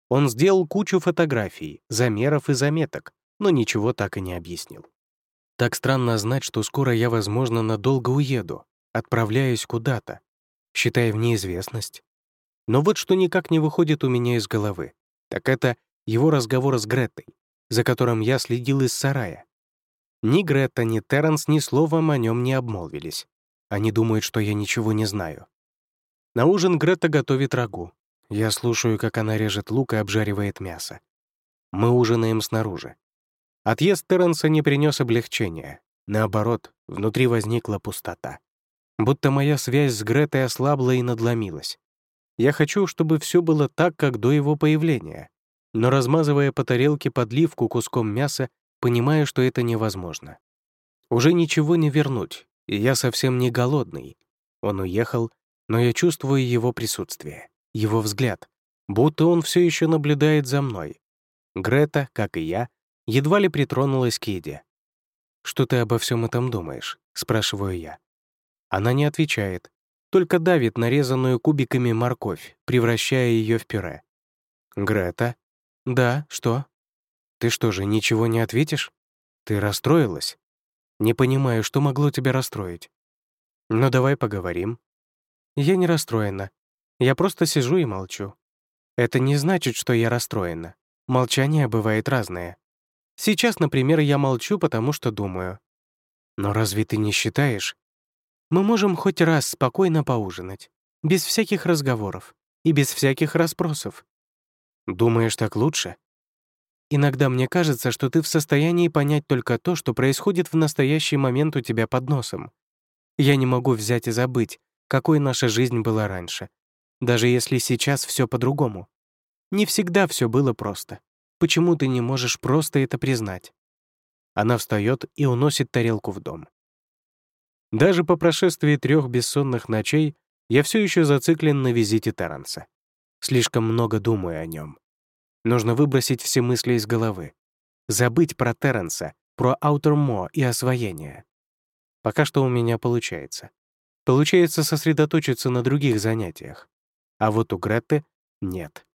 Он сделал кучу фотографий, замеров и заметок, но ничего так и не объяснил. Так странно знать, что скоро я, возможно, надолго уеду, отправляюсь куда-то, считая в неизвестность, но вот что никак не выходит у меня из головы, так это его разговор с Греттой, за которым я следил из сарая. Ни Гретта, ни Терренс ни словом о нем не обмолвились. Они думают, что я ничего не знаю. На ужин Гретта готовит рагу. Я слушаю, как она режет лук и обжаривает мясо. Мы ужинаем снаружи. Отъезд Терренса не принес облегчения. Наоборот, внутри возникла пустота. Будто моя связь с Гретой ослабла и надломилась. Я хочу, чтобы все было так, как до его появления. Но размазывая по тарелке подливку куском мяса, понимаю, что это невозможно. Уже ничего не вернуть, и я совсем не голодный. Он уехал, но я чувствую его присутствие, его взгляд, будто он все еще наблюдает за мной. Грета, как и я, едва ли притронулась к еде. «Что ты обо всем этом думаешь?» — спрашиваю я. Она не отвечает, только давит нарезанную кубиками морковь, превращая ее в пюре. «Грета?» «Да, что?» «Ты что же, ничего не ответишь? Ты расстроилась?» «Не понимаю, что могло тебя расстроить?» «Ну, давай поговорим». «Я не расстроена. Я просто сижу и молчу. Это не значит, что я расстроена. Молчание бывает разное. Сейчас, например, я молчу, потому что думаю. Но разве ты не считаешь, мы можем хоть раз спокойно поужинать, без всяких разговоров и без всяких расспросов. Думаешь, так лучше? Иногда мне кажется, что ты в состоянии понять только то, что происходит в настоящий момент у тебя под носом. Я не могу взять и забыть, какой наша жизнь была раньше, даже если сейчас все по-другому. Не всегда все было просто. Почему ты не можешь просто это признать? Она встает и уносит тарелку в дом. Даже по прошествии трех бессонных ночей Я все еще зациклен на визите Терренса. Слишком много думаю о нем. Нужно выбросить все мысли из головы. Забыть про Терренса, про Аутермо и освоение. Пока что у меня получается. Получается сосредоточиться на других занятиях. А вот у Гретты нет.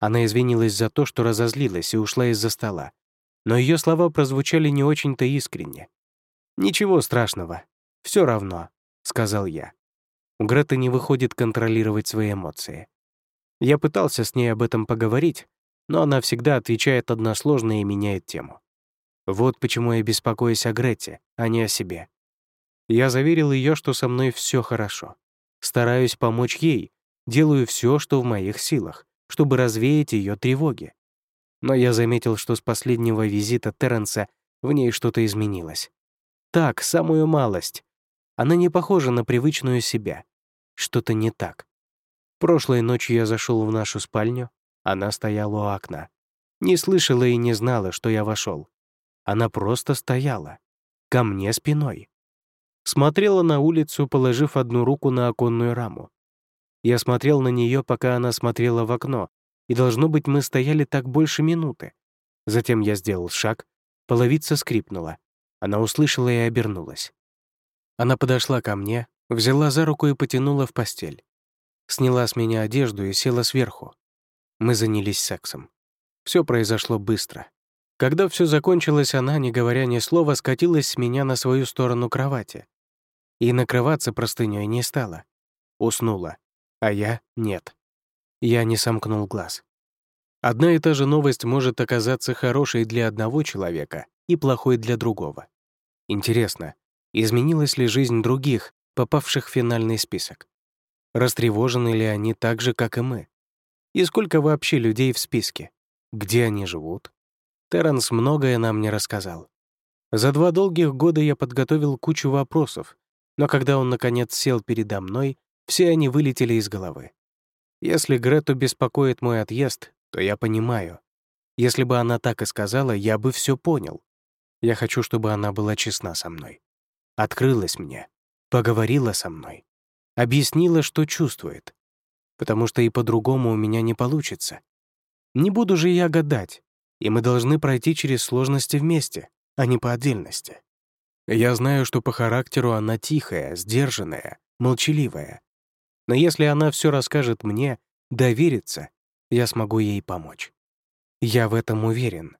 Она извинилась за то, что разозлилась и ушла из-за стола. Но ее слова прозвучали не очень-то искренне. «Ничего страшного. Все равно», — сказал я. У Греты не выходит контролировать свои эмоции. Я пытался с ней об этом поговорить, но она всегда отвечает односложно и меняет тему. Вот почему я беспокоюсь о Грете, а не о себе. Я заверил ее, что со мной все хорошо. Стараюсь помочь ей, делаю все, что в моих силах, чтобы развеять ее тревоги. Но я заметил, что с последнего визита Терренса в ней что-то изменилось. Так, самую малость. Она не похожа на привычную себя. Что-то не так. Прошлой ночью я зашел в нашу спальню, она стояла у окна. Не слышала и не знала, что я вошел. Она просто стояла. Ко мне спиной. Смотрела на улицу, положив одну руку на оконную раму. Я смотрел на нее, пока она смотрела в окно, и, должно быть, мы стояли так больше минуты. Затем я сделал шаг, половица скрипнула. Она услышала и обернулась. Она подошла ко мне, взяла за руку и потянула в постель. Сняла с меня одежду и села сверху. Мы занялись сексом. Все произошло быстро. Когда все закончилось, она, не говоря ни слова, скатилась с меня на свою сторону кровати. И накрываться простыней не стала. Уснула. А я — нет. Я не сомкнул глаз. Одна и та же новость может оказаться хорошей для одного человека и плохой для другого. Интересно, изменилась ли жизнь других, попавших в финальный список? Растревожены ли они так же, как и мы? И сколько вообще людей в списке? Где они живут? Терренс многое нам не рассказал. За два долгих года я подготовил кучу вопросов, но когда он, наконец, сел передо мной, все они вылетели из головы. Если Грету беспокоит мой отъезд, то я понимаю. Если бы она так и сказала, я бы все понял. Я хочу, чтобы она была честна со мной. Открылась мне, поговорила со мной, объяснила, что чувствует, потому что и по-другому у меня не получится. Не буду же я гадать, и мы должны пройти через сложности вместе, а не по отдельности. Я знаю, что по характеру она тихая, сдержанная, молчаливая. Но если она все расскажет мне, доверится, я смогу ей помочь. Я в этом уверен.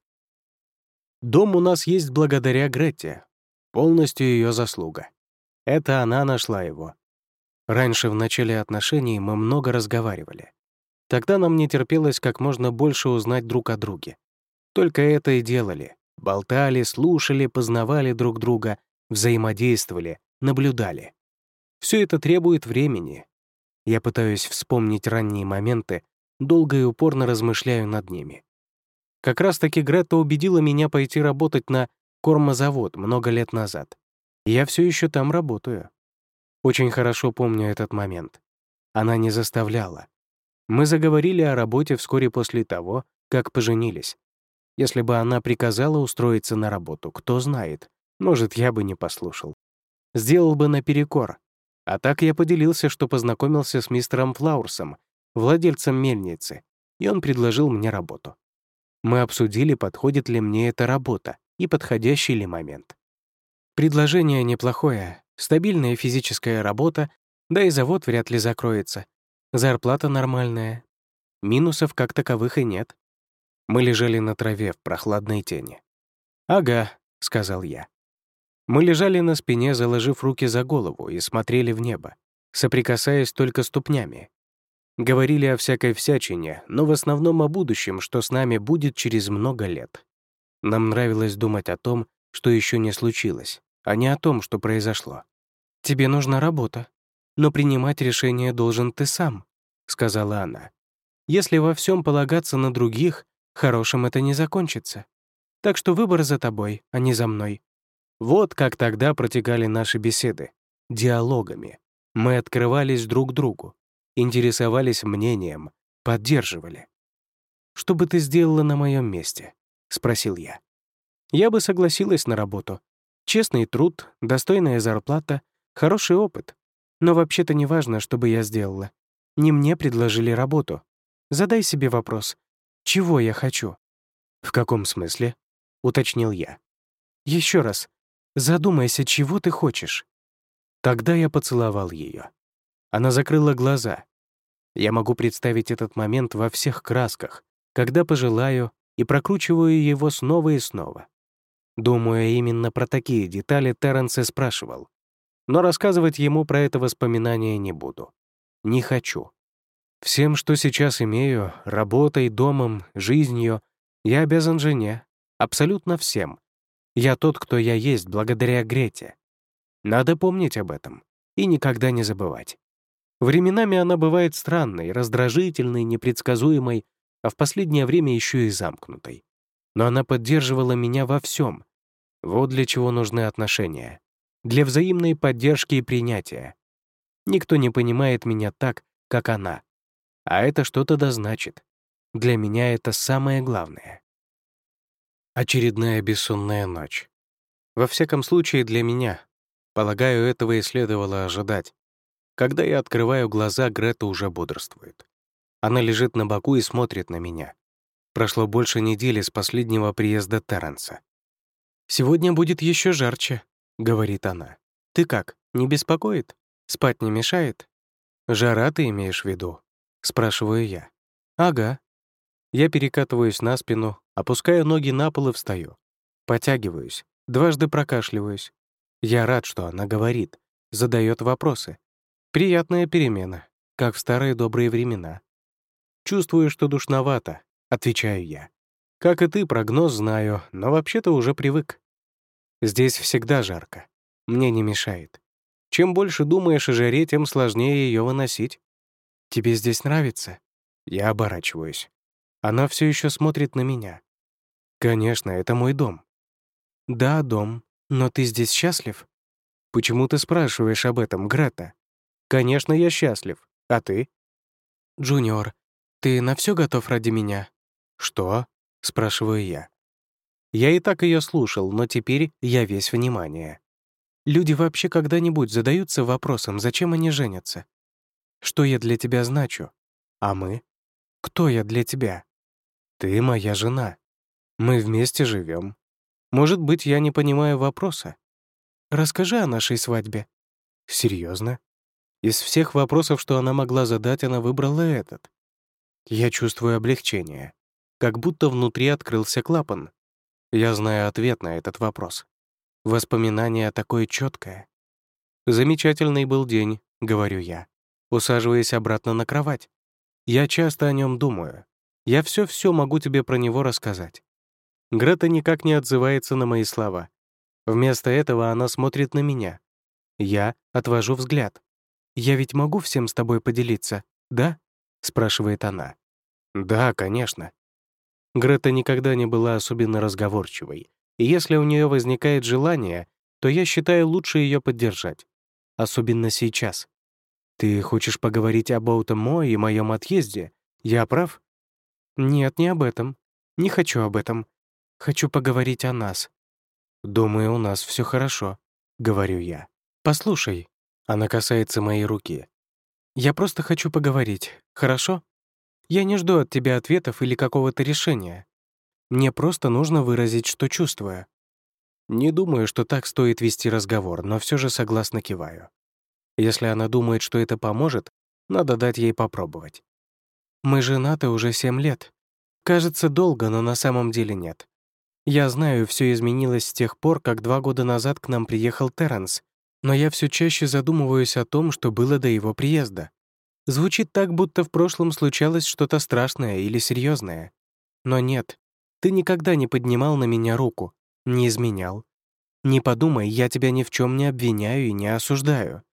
Дом у нас есть благодаря Гретте. Полностью ее заслуга. Это она нашла его, Раньше в начале отношений мы много разговаривали. Тогда нам не терпелось как можно больше узнать друг о друге. Только это и делали. Болтали, слушали, познавали друг друга, взаимодействовали, наблюдали. Все это требует времени. Я пытаюсь вспомнить ранние моменты, долго и упорно размышляю над ними. Как раз-таки Грета убедила меня пойти работать на кормозавод много лет назад. Я все еще там работаю. Очень хорошо помню этот момент. Она не заставляла. Мы заговорили о работе вскоре после того, как поженились. Если бы она приказала устроиться на работу, кто знает, может, я бы не послушал. Сделал бы наперекор. А так я поделился, что познакомился с мистером Флаурсом, владельцем мельницы, и он предложил мне работу. Мы обсудили, подходит ли мне эта работа и подходящий ли момент. Предложение неплохое, Стабильная физическая работа, да и завод вряд ли закроется. Зарплата нормальная. Минусов как таковых и нет. Мы лежали на траве в прохладной тени. «Ага», — сказал я. Мы лежали на спине, заложив руки за голову, и смотрели в небо, соприкасаясь только ступнями. Говорили о всякой всячине, но в основном о будущем, что с нами будет через много лет. Нам нравилось думать о том, что еще не случилось, а не о том, что произошло. «Тебе нужна работа, но принимать решение должен ты сам», — сказала она. «Если во всем полагаться на других, хорошим это не закончится. Так что выбор за тобой, а не за мной». Вот как тогда протекали наши беседы. Диалогами. Мы открывались друг другу, интересовались мнением, поддерживали. «Что бы ты сделала на моем месте?» — спросил я. «Я бы согласилась на работу. Честный труд, достойная зарплата, Хороший опыт. Но вообще-то не важно, что бы я сделала. Не мне предложили работу. Задай себе вопрос, чего я хочу? «В каком смысле?» — уточнил я. Еще раз, задумайся, чего ты хочешь». Тогда я поцеловал ее. Она закрыла глаза. Я могу представить этот момент во всех красках, когда пожелаю и прокручиваю его снова и снова. Думаю, именно про такие детали Терренс и спрашивал. Но рассказывать ему про это воспоминание не буду. Не хочу. Всем, что сейчас имею, работой, домом, жизнью, я обязан жене. Абсолютно всем. Я тот, кто я есть, благодаря Грете. Надо помнить об этом и никогда не забывать. Временами она бывает странной, раздражительной, непредсказуемой, а в последнее время еще и замкнутой. Но она поддерживала меня во всем. Вот для чего нужны отношения. Для взаимной поддержки и принятия. Никто не понимает меня так, как она. А это что-то да значит. Для меня это самое главное. Очередная бессонная ночь. Во всяком случае, для меня. Полагаю, этого и следовало ожидать. Когда я открываю глаза, Грета уже бодрствует. Она лежит на боку и смотрит на меня. Прошло больше недели с последнего приезда Терренса. «Сегодня будет еще жарче», — говорит она. «Ты как, не беспокоит? Спать не мешает?» «Жара ты имеешь в виду?» — спрашиваю я. «Ага». Я перекатываюсь на спину, опускаю ноги на пол и встаю. Потягиваюсь, дважды прокашливаюсь. Я рад, что она говорит, задает вопросы. Приятная перемена, как в старые добрые времена. Чувствую, что душновато, отвечаю я. Как и ты, прогноз знаю, но вообще-то уже привык. Здесь всегда жарко. Мне не мешает. Чем больше думаешь о жаре, тем сложнее ее выносить. Тебе здесь нравится? Я оборачиваюсь. Она все еще смотрит на меня. Конечно, это мой дом. Да, дом. Но ты здесь счастлив? Почему ты спрашиваешь об этом, Грета? Конечно, я счастлив. А ты? Джуниор, ты на все готов ради меня? Что? Спрашиваю я. Я и так ее слушал, но теперь я весь внимание. Люди вообще когда-нибудь задаются вопросом, зачем они женятся? Что я для тебя значу? А мы? Кто я для тебя? Ты моя жена. Мы вместе живем. Может быть, я не понимаю вопроса. Расскажи о нашей свадьбе. Серьезно? Из всех вопросов, что она могла задать, она выбрала этот. Я чувствую облегчение, как будто внутри открылся клапан. Я знаю ответ на этот вопрос. Воспоминание такое четкое. «Замечательный был день», — говорю я, усаживаясь обратно на кровать. «Я часто о нем думаю. Я все-все могу тебе про него рассказать». Грета никак не отзывается на мои слова. Вместо этого она смотрит на меня. Я отвожу взгляд. «Я ведь могу всем с тобой поделиться, да?» — спрашивает она. «Да, конечно». Грета никогда не была особенно разговорчивой, и если у нее возникает желание, то я считаю лучше ее поддержать. Особенно сейчас. «Ты хочешь поговорить об Оутемо и моем отъезде? Я прав?» «Нет, не об этом. Не хочу об этом. Хочу поговорить о нас». «Думаю, у нас все хорошо», — говорю я. «Послушай, она касается моей руки. «Я просто хочу поговорить, хорошо? Я не жду от тебя ответов или какого-то решения. Мне просто нужно выразить, что чувствую». Не думаю, что так стоит вести разговор, но все же согласно киваю. Если она думает, что это поможет, надо дать ей попробовать. Мы женаты уже семь лет. Кажется, долго, но на самом деле нет. Я знаю, все изменилось с тех пор, как два года назад к нам приехал Терренс, но я все чаще задумываюсь о том, что было до его приезда. Звучит так, будто в прошлом случалось что-то страшное или серьезное. Но нет, ты никогда не поднимал на меня руку, не изменял. Не подумай, я тебя ни в чем не обвиняю и не осуждаю.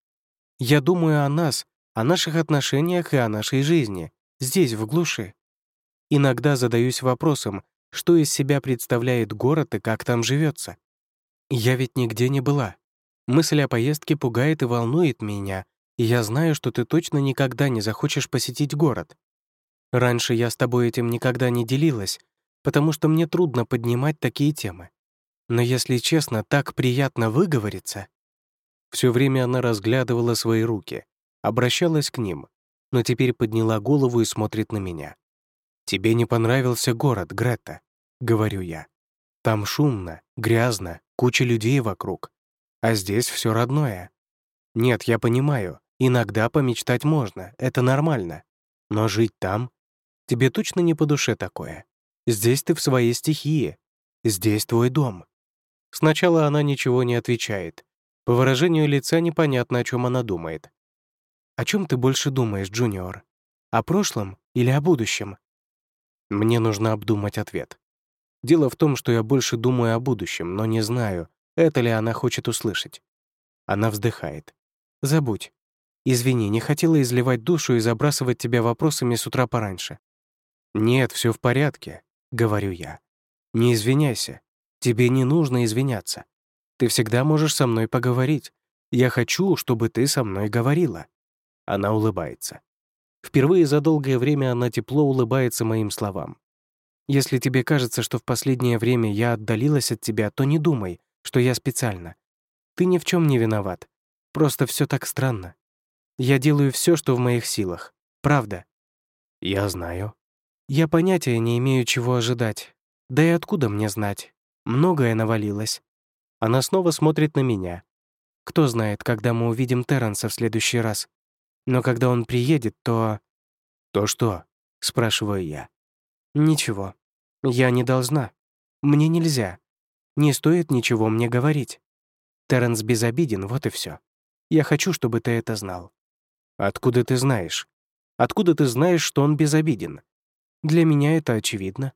Я думаю о нас, о наших отношениях и о нашей жизни, здесь, в глуши. Иногда задаюсь вопросом, что из себя представляет город и как там живется. Я ведь нигде не была. Мысль о поездке пугает и волнует меня, и я знаю, что ты точно никогда не захочешь посетить город. Раньше я с тобой этим никогда не делилась, потому что мне трудно поднимать такие темы. Но если честно, так приятно выговориться. Все время она разглядывала свои руки, обращалась к ним, но теперь подняла голову и смотрит на меня. «Тебе не понравился город, Грета», — говорю я. «Там шумно, грязно, куча людей вокруг. А здесь все родное. Нет, я понимаю, иногда помечтать можно, это нормально. Но жить там? Тебе точно не по душе такое. Здесь ты в своей стихии. Здесь твой дом». Сначала она ничего не отвечает. По выражению лица непонятно, о чем она думает. «О чем ты больше думаешь, Джуниор? О прошлом или о будущем?» Мне нужно обдумать ответ. Дело в том, что я больше думаю о будущем, но не знаю, это ли она хочет услышать. Она вздыхает. «Забудь. Извини, не хотела изливать душу и забрасывать тебя вопросами с утра пораньше». «Нет, все в порядке», — говорю я. «Не извиняйся. Тебе не нужно извиняться. Ты всегда можешь со мной поговорить. Я хочу, чтобы ты со мной говорила». Она улыбается. Впервые за долгое время она тепло улыбается моим словам. «Если тебе кажется, что в последнее время я отдалилась от тебя, то не думай, что я специально. Ты ни в чем не виноват. Просто все так странно. Я делаю все, что в моих силах. Правда». «Я знаю». «Я понятия не имею, чего ожидать. Да и откуда мне знать? Многое навалилось. Она снова смотрит на меня. Кто знает, когда мы увидим Терренса в следующий раз. Но когда он приедет, то... «То что?» — спрашиваю я. «Ничего. Я не должна. Мне нельзя. Не стоит ничего мне говорить. Терренс безобиден, вот и все. Я хочу, чтобы ты это знал». «Откуда ты знаешь? Откуда ты знаешь, что он безобиден?» «Для меня это очевидно.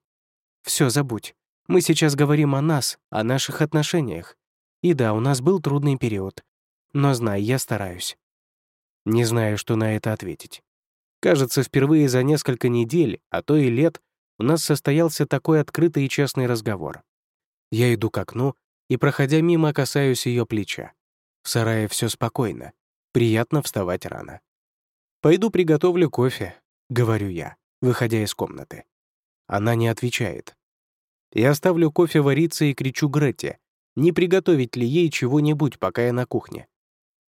Все, забудь. Мы сейчас говорим о нас, о наших отношениях. И да, у нас был трудный период. Но знай, я стараюсь. Не знаю, что на это ответить. Кажется, впервые за несколько недель, а то и лет, у нас состоялся такой открытый и честный разговор. Я иду к окну и, проходя мимо, касаюсь ее плеча. В сарае все спокойно. Приятно вставать рано. «Пойду приготовлю кофе», — говорю я, выходя из комнаты. Она не отвечает. Я ставлю кофе вариться и кричу Гретте, не приготовить ли ей чего-нибудь, пока я на кухне.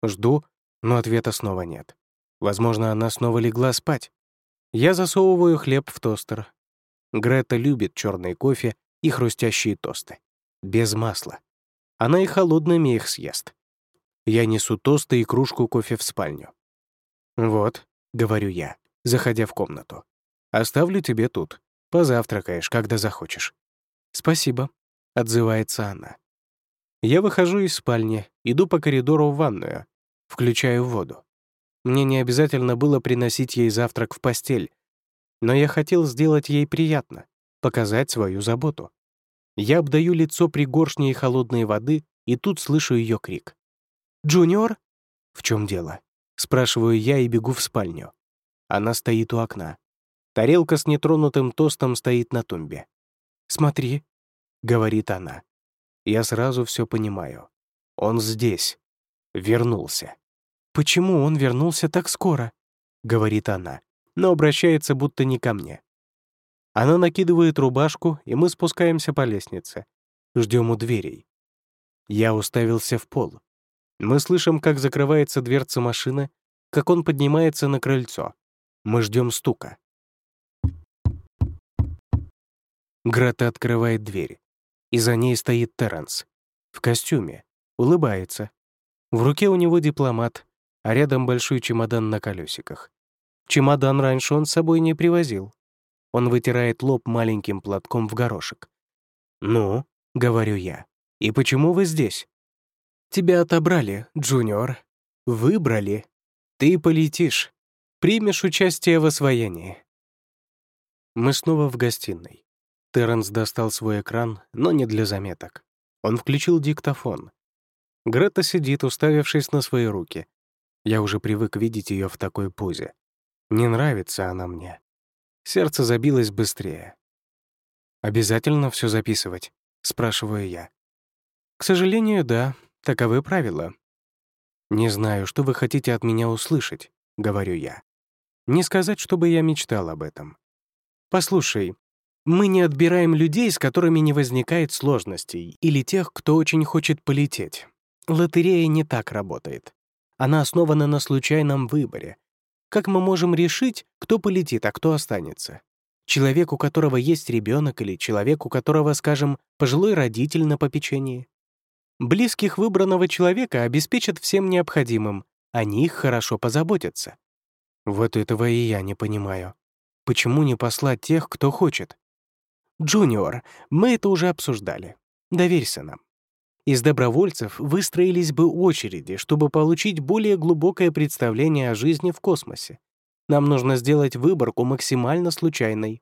Жду, но ответа снова нет. Возможно, она снова легла спать. Я засовываю хлеб в тостер. Грета любит черный кофе и хрустящие тосты. Без масла. Она и холодными их съест. Я несу тосты и кружку кофе в спальню. «Вот», — говорю я, заходя в комнату. «Оставлю тебе тут. Позавтракаешь, когда захочешь». «Спасибо», — отзывается она. Я выхожу из спальни, иду по коридору в ванную, включаю воду. Мне не обязательно было приносить ей завтрак в постель, но я хотел сделать ей приятно, показать свою заботу. Я обдаю лицо пригоршней холодной воды, и тут слышу ее крик. «Джуниор?» «В чем дело?» Спрашиваю я и бегу в спальню. Она стоит у окна. Тарелка с нетронутым тостом стоит на тумбе. «Смотри», — говорит она. Я сразу все понимаю. Он здесь. Вернулся. «Почему он вернулся так скоро?» — говорит она, но обращается будто не ко мне. Она накидывает рубашку, и мы спускаемся по лестнице. Ждем у дверей. Я уставился в пол. Мы слышим, как закрывается дверца машины, как он поднимается на крыльцо. Мы ждем стука. Грата открывает дверь, и за ней стоит Терренс. В костюме, улыбается. В руке у него дипломат, а рядом большой чемодан на колесиках. Чемодан раньше он с собой не привозил. Он вытирает лоб маленьким платком в горошек. «Ну», — говорю я, — «и почему вы здесь?» «Тебя отобрали, Джуниор. Выбрали. Ты полетишь. Примешь участие в освоении». Мы снова в гостиной. Терренс достал свой экран, но не для заметок. Он включил диктофон. Грета сидит, уставившись на свои руки. Я уже привык видеть ее в такой позе. Не нравится она мне. Сердце забилось быстрее. «Обязательно все записывать?» — спрашиваю я. «К сожалению, да, таковы правила». «Не знаю, что вы хотите от меня услышать», — говорю я. «Не сказать, чтобы я мечтал об этом. Послушай, мы не отбираем людей, с которыми не возникает сложностей, или тех, кто очень хочет полететь. Лотерея не так работает. Она основана на случайном выборе. Как мы можем решить, кто полетит, а кто останется? Человек, у которого есть ребенок, или человек, у которого, скажем, пожилой родитель на попечении? Близких выбранного человека обеспечат всем необходимым, о них хорошо позаботятся. Вот этого и я не понимаю. Почему не послать тех, кто хочет? Джуниор, мы это уже обсуждали. Доверься нам. Из добровольцев выстроились бы очереди, чтобы получить более глубокое представление о жизни в космосе. Нам нужно сделать выборку максимально случайной.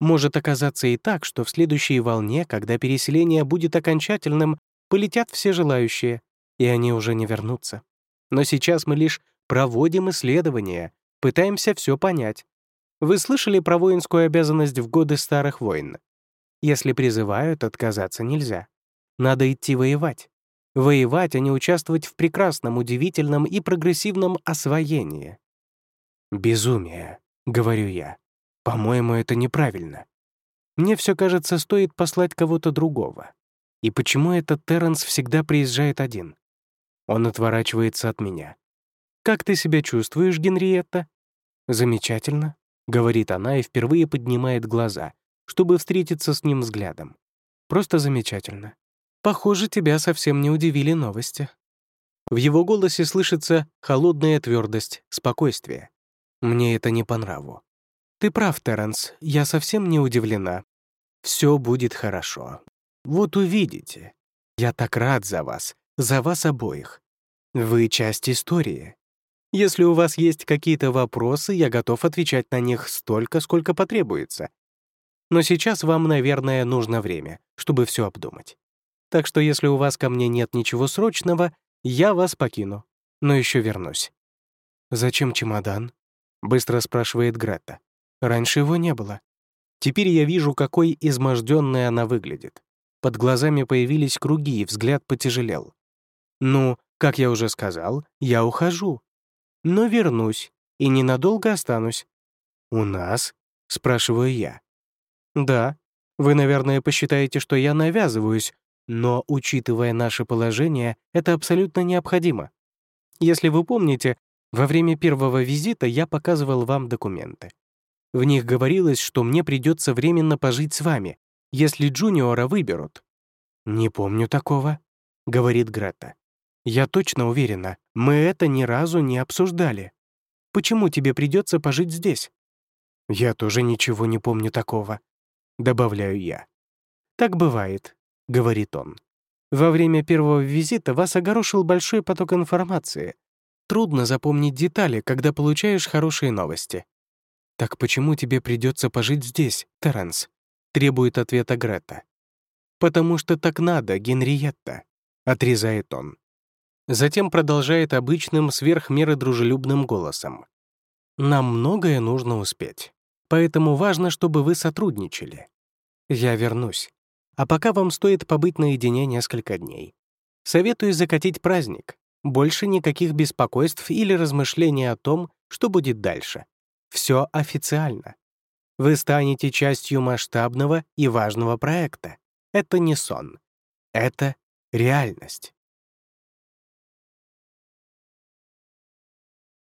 Может оказаться и так, что в следующей волне, когда переселение будет окончательным, полетят все желающие, и они уже не вернутся. Но сейчас мы лишь проводим исследования, пытаемся все понять. Вы слышали про воинскую обязанность в годы старых войн? Если призывают, отказаться нельзя. Надо идти воевать. Воевать, а не участвовать в прекрасном, удивительном и прогрессивном освоении. «Безумие», — говорю я. «По-моему, это неправильно. Мне все кажется, стоит послать кого-то другого. И почему этот Терренс всегда приезжает один? Он отворачивается от меня. «Как ты себя чувствуешь, Генриетта?» «Замечательно», — говорит она и впервые поднимает глаза, чтобы встретиться с ним взглядом. «Просто замечательно. Похоже, тебя совсем не удивили новости». В его голосе слышится холодная твердость, спокойствие. Мне это не по нраву. «Ты прав, Терренс, я совсем не удивлена. Все будет хорошо. Вот увидите. Я так рад за вас, за вас обоих. Вы часть истории. Если у вас есть какие-то вопросы, я готов отвечать на них столько, сколько потребуется. Но сейчас вам, наверное, нужно время, чтобы все обдумать. Так что если у вас ко мне нет ничего срочного, я вас покину, но еще вернусь». «Зачем чемодан?» — быстро спрашивает Гретта. «Раньше его не было. Теперь я вижу, какой изможденной она выглядит. Под глазами появились круги, и взгляд потяжелел. «Ну, как я уже сказал, я ухожу. Но вернусь и ненадолго останусь». «У нас?» — спрашиваю я. «Да. Вы, наверное, посчитаете, что я навязываюсь, но, учитывая наше положение, это абсолютно необходимо. Если вы помните, во время первого визита я показывал вам документы. В них говорилось, что мне придется временно пожить с вами, если Джуниора выберут». «Не помню такого», — говорит Грета. «Я точно уверена, мы это ни разу не обсуждали. Почему тебе придется пожить здесь?» «Я тоже ничего не помню такого», — добавляю я. «Так бывает», — говорит он. «Во время первого визита вас огорошил большой поток информации. Трудно запомнить детали, когда получаешь хорошие новости. Так почему тебе придется пожить здесь, Терренс?» требует ответа Грета. «Потому что так надо, Генриетта», — отрезает он. Затем продолжает обычным сверхмеры дружелюбным голосом. «Нам многое нужно успеть, поэтому важно, чтобы вы сотрудничали. Я вернусь. А пока вам стоит побыть наедине несколько дней. Советую закатить праздник. Больше никаких беспокойств или размышлений о том, что будет дальше. Все официально. Вы станете частью масштабного и важного проекта. Это не сон. Это реальность.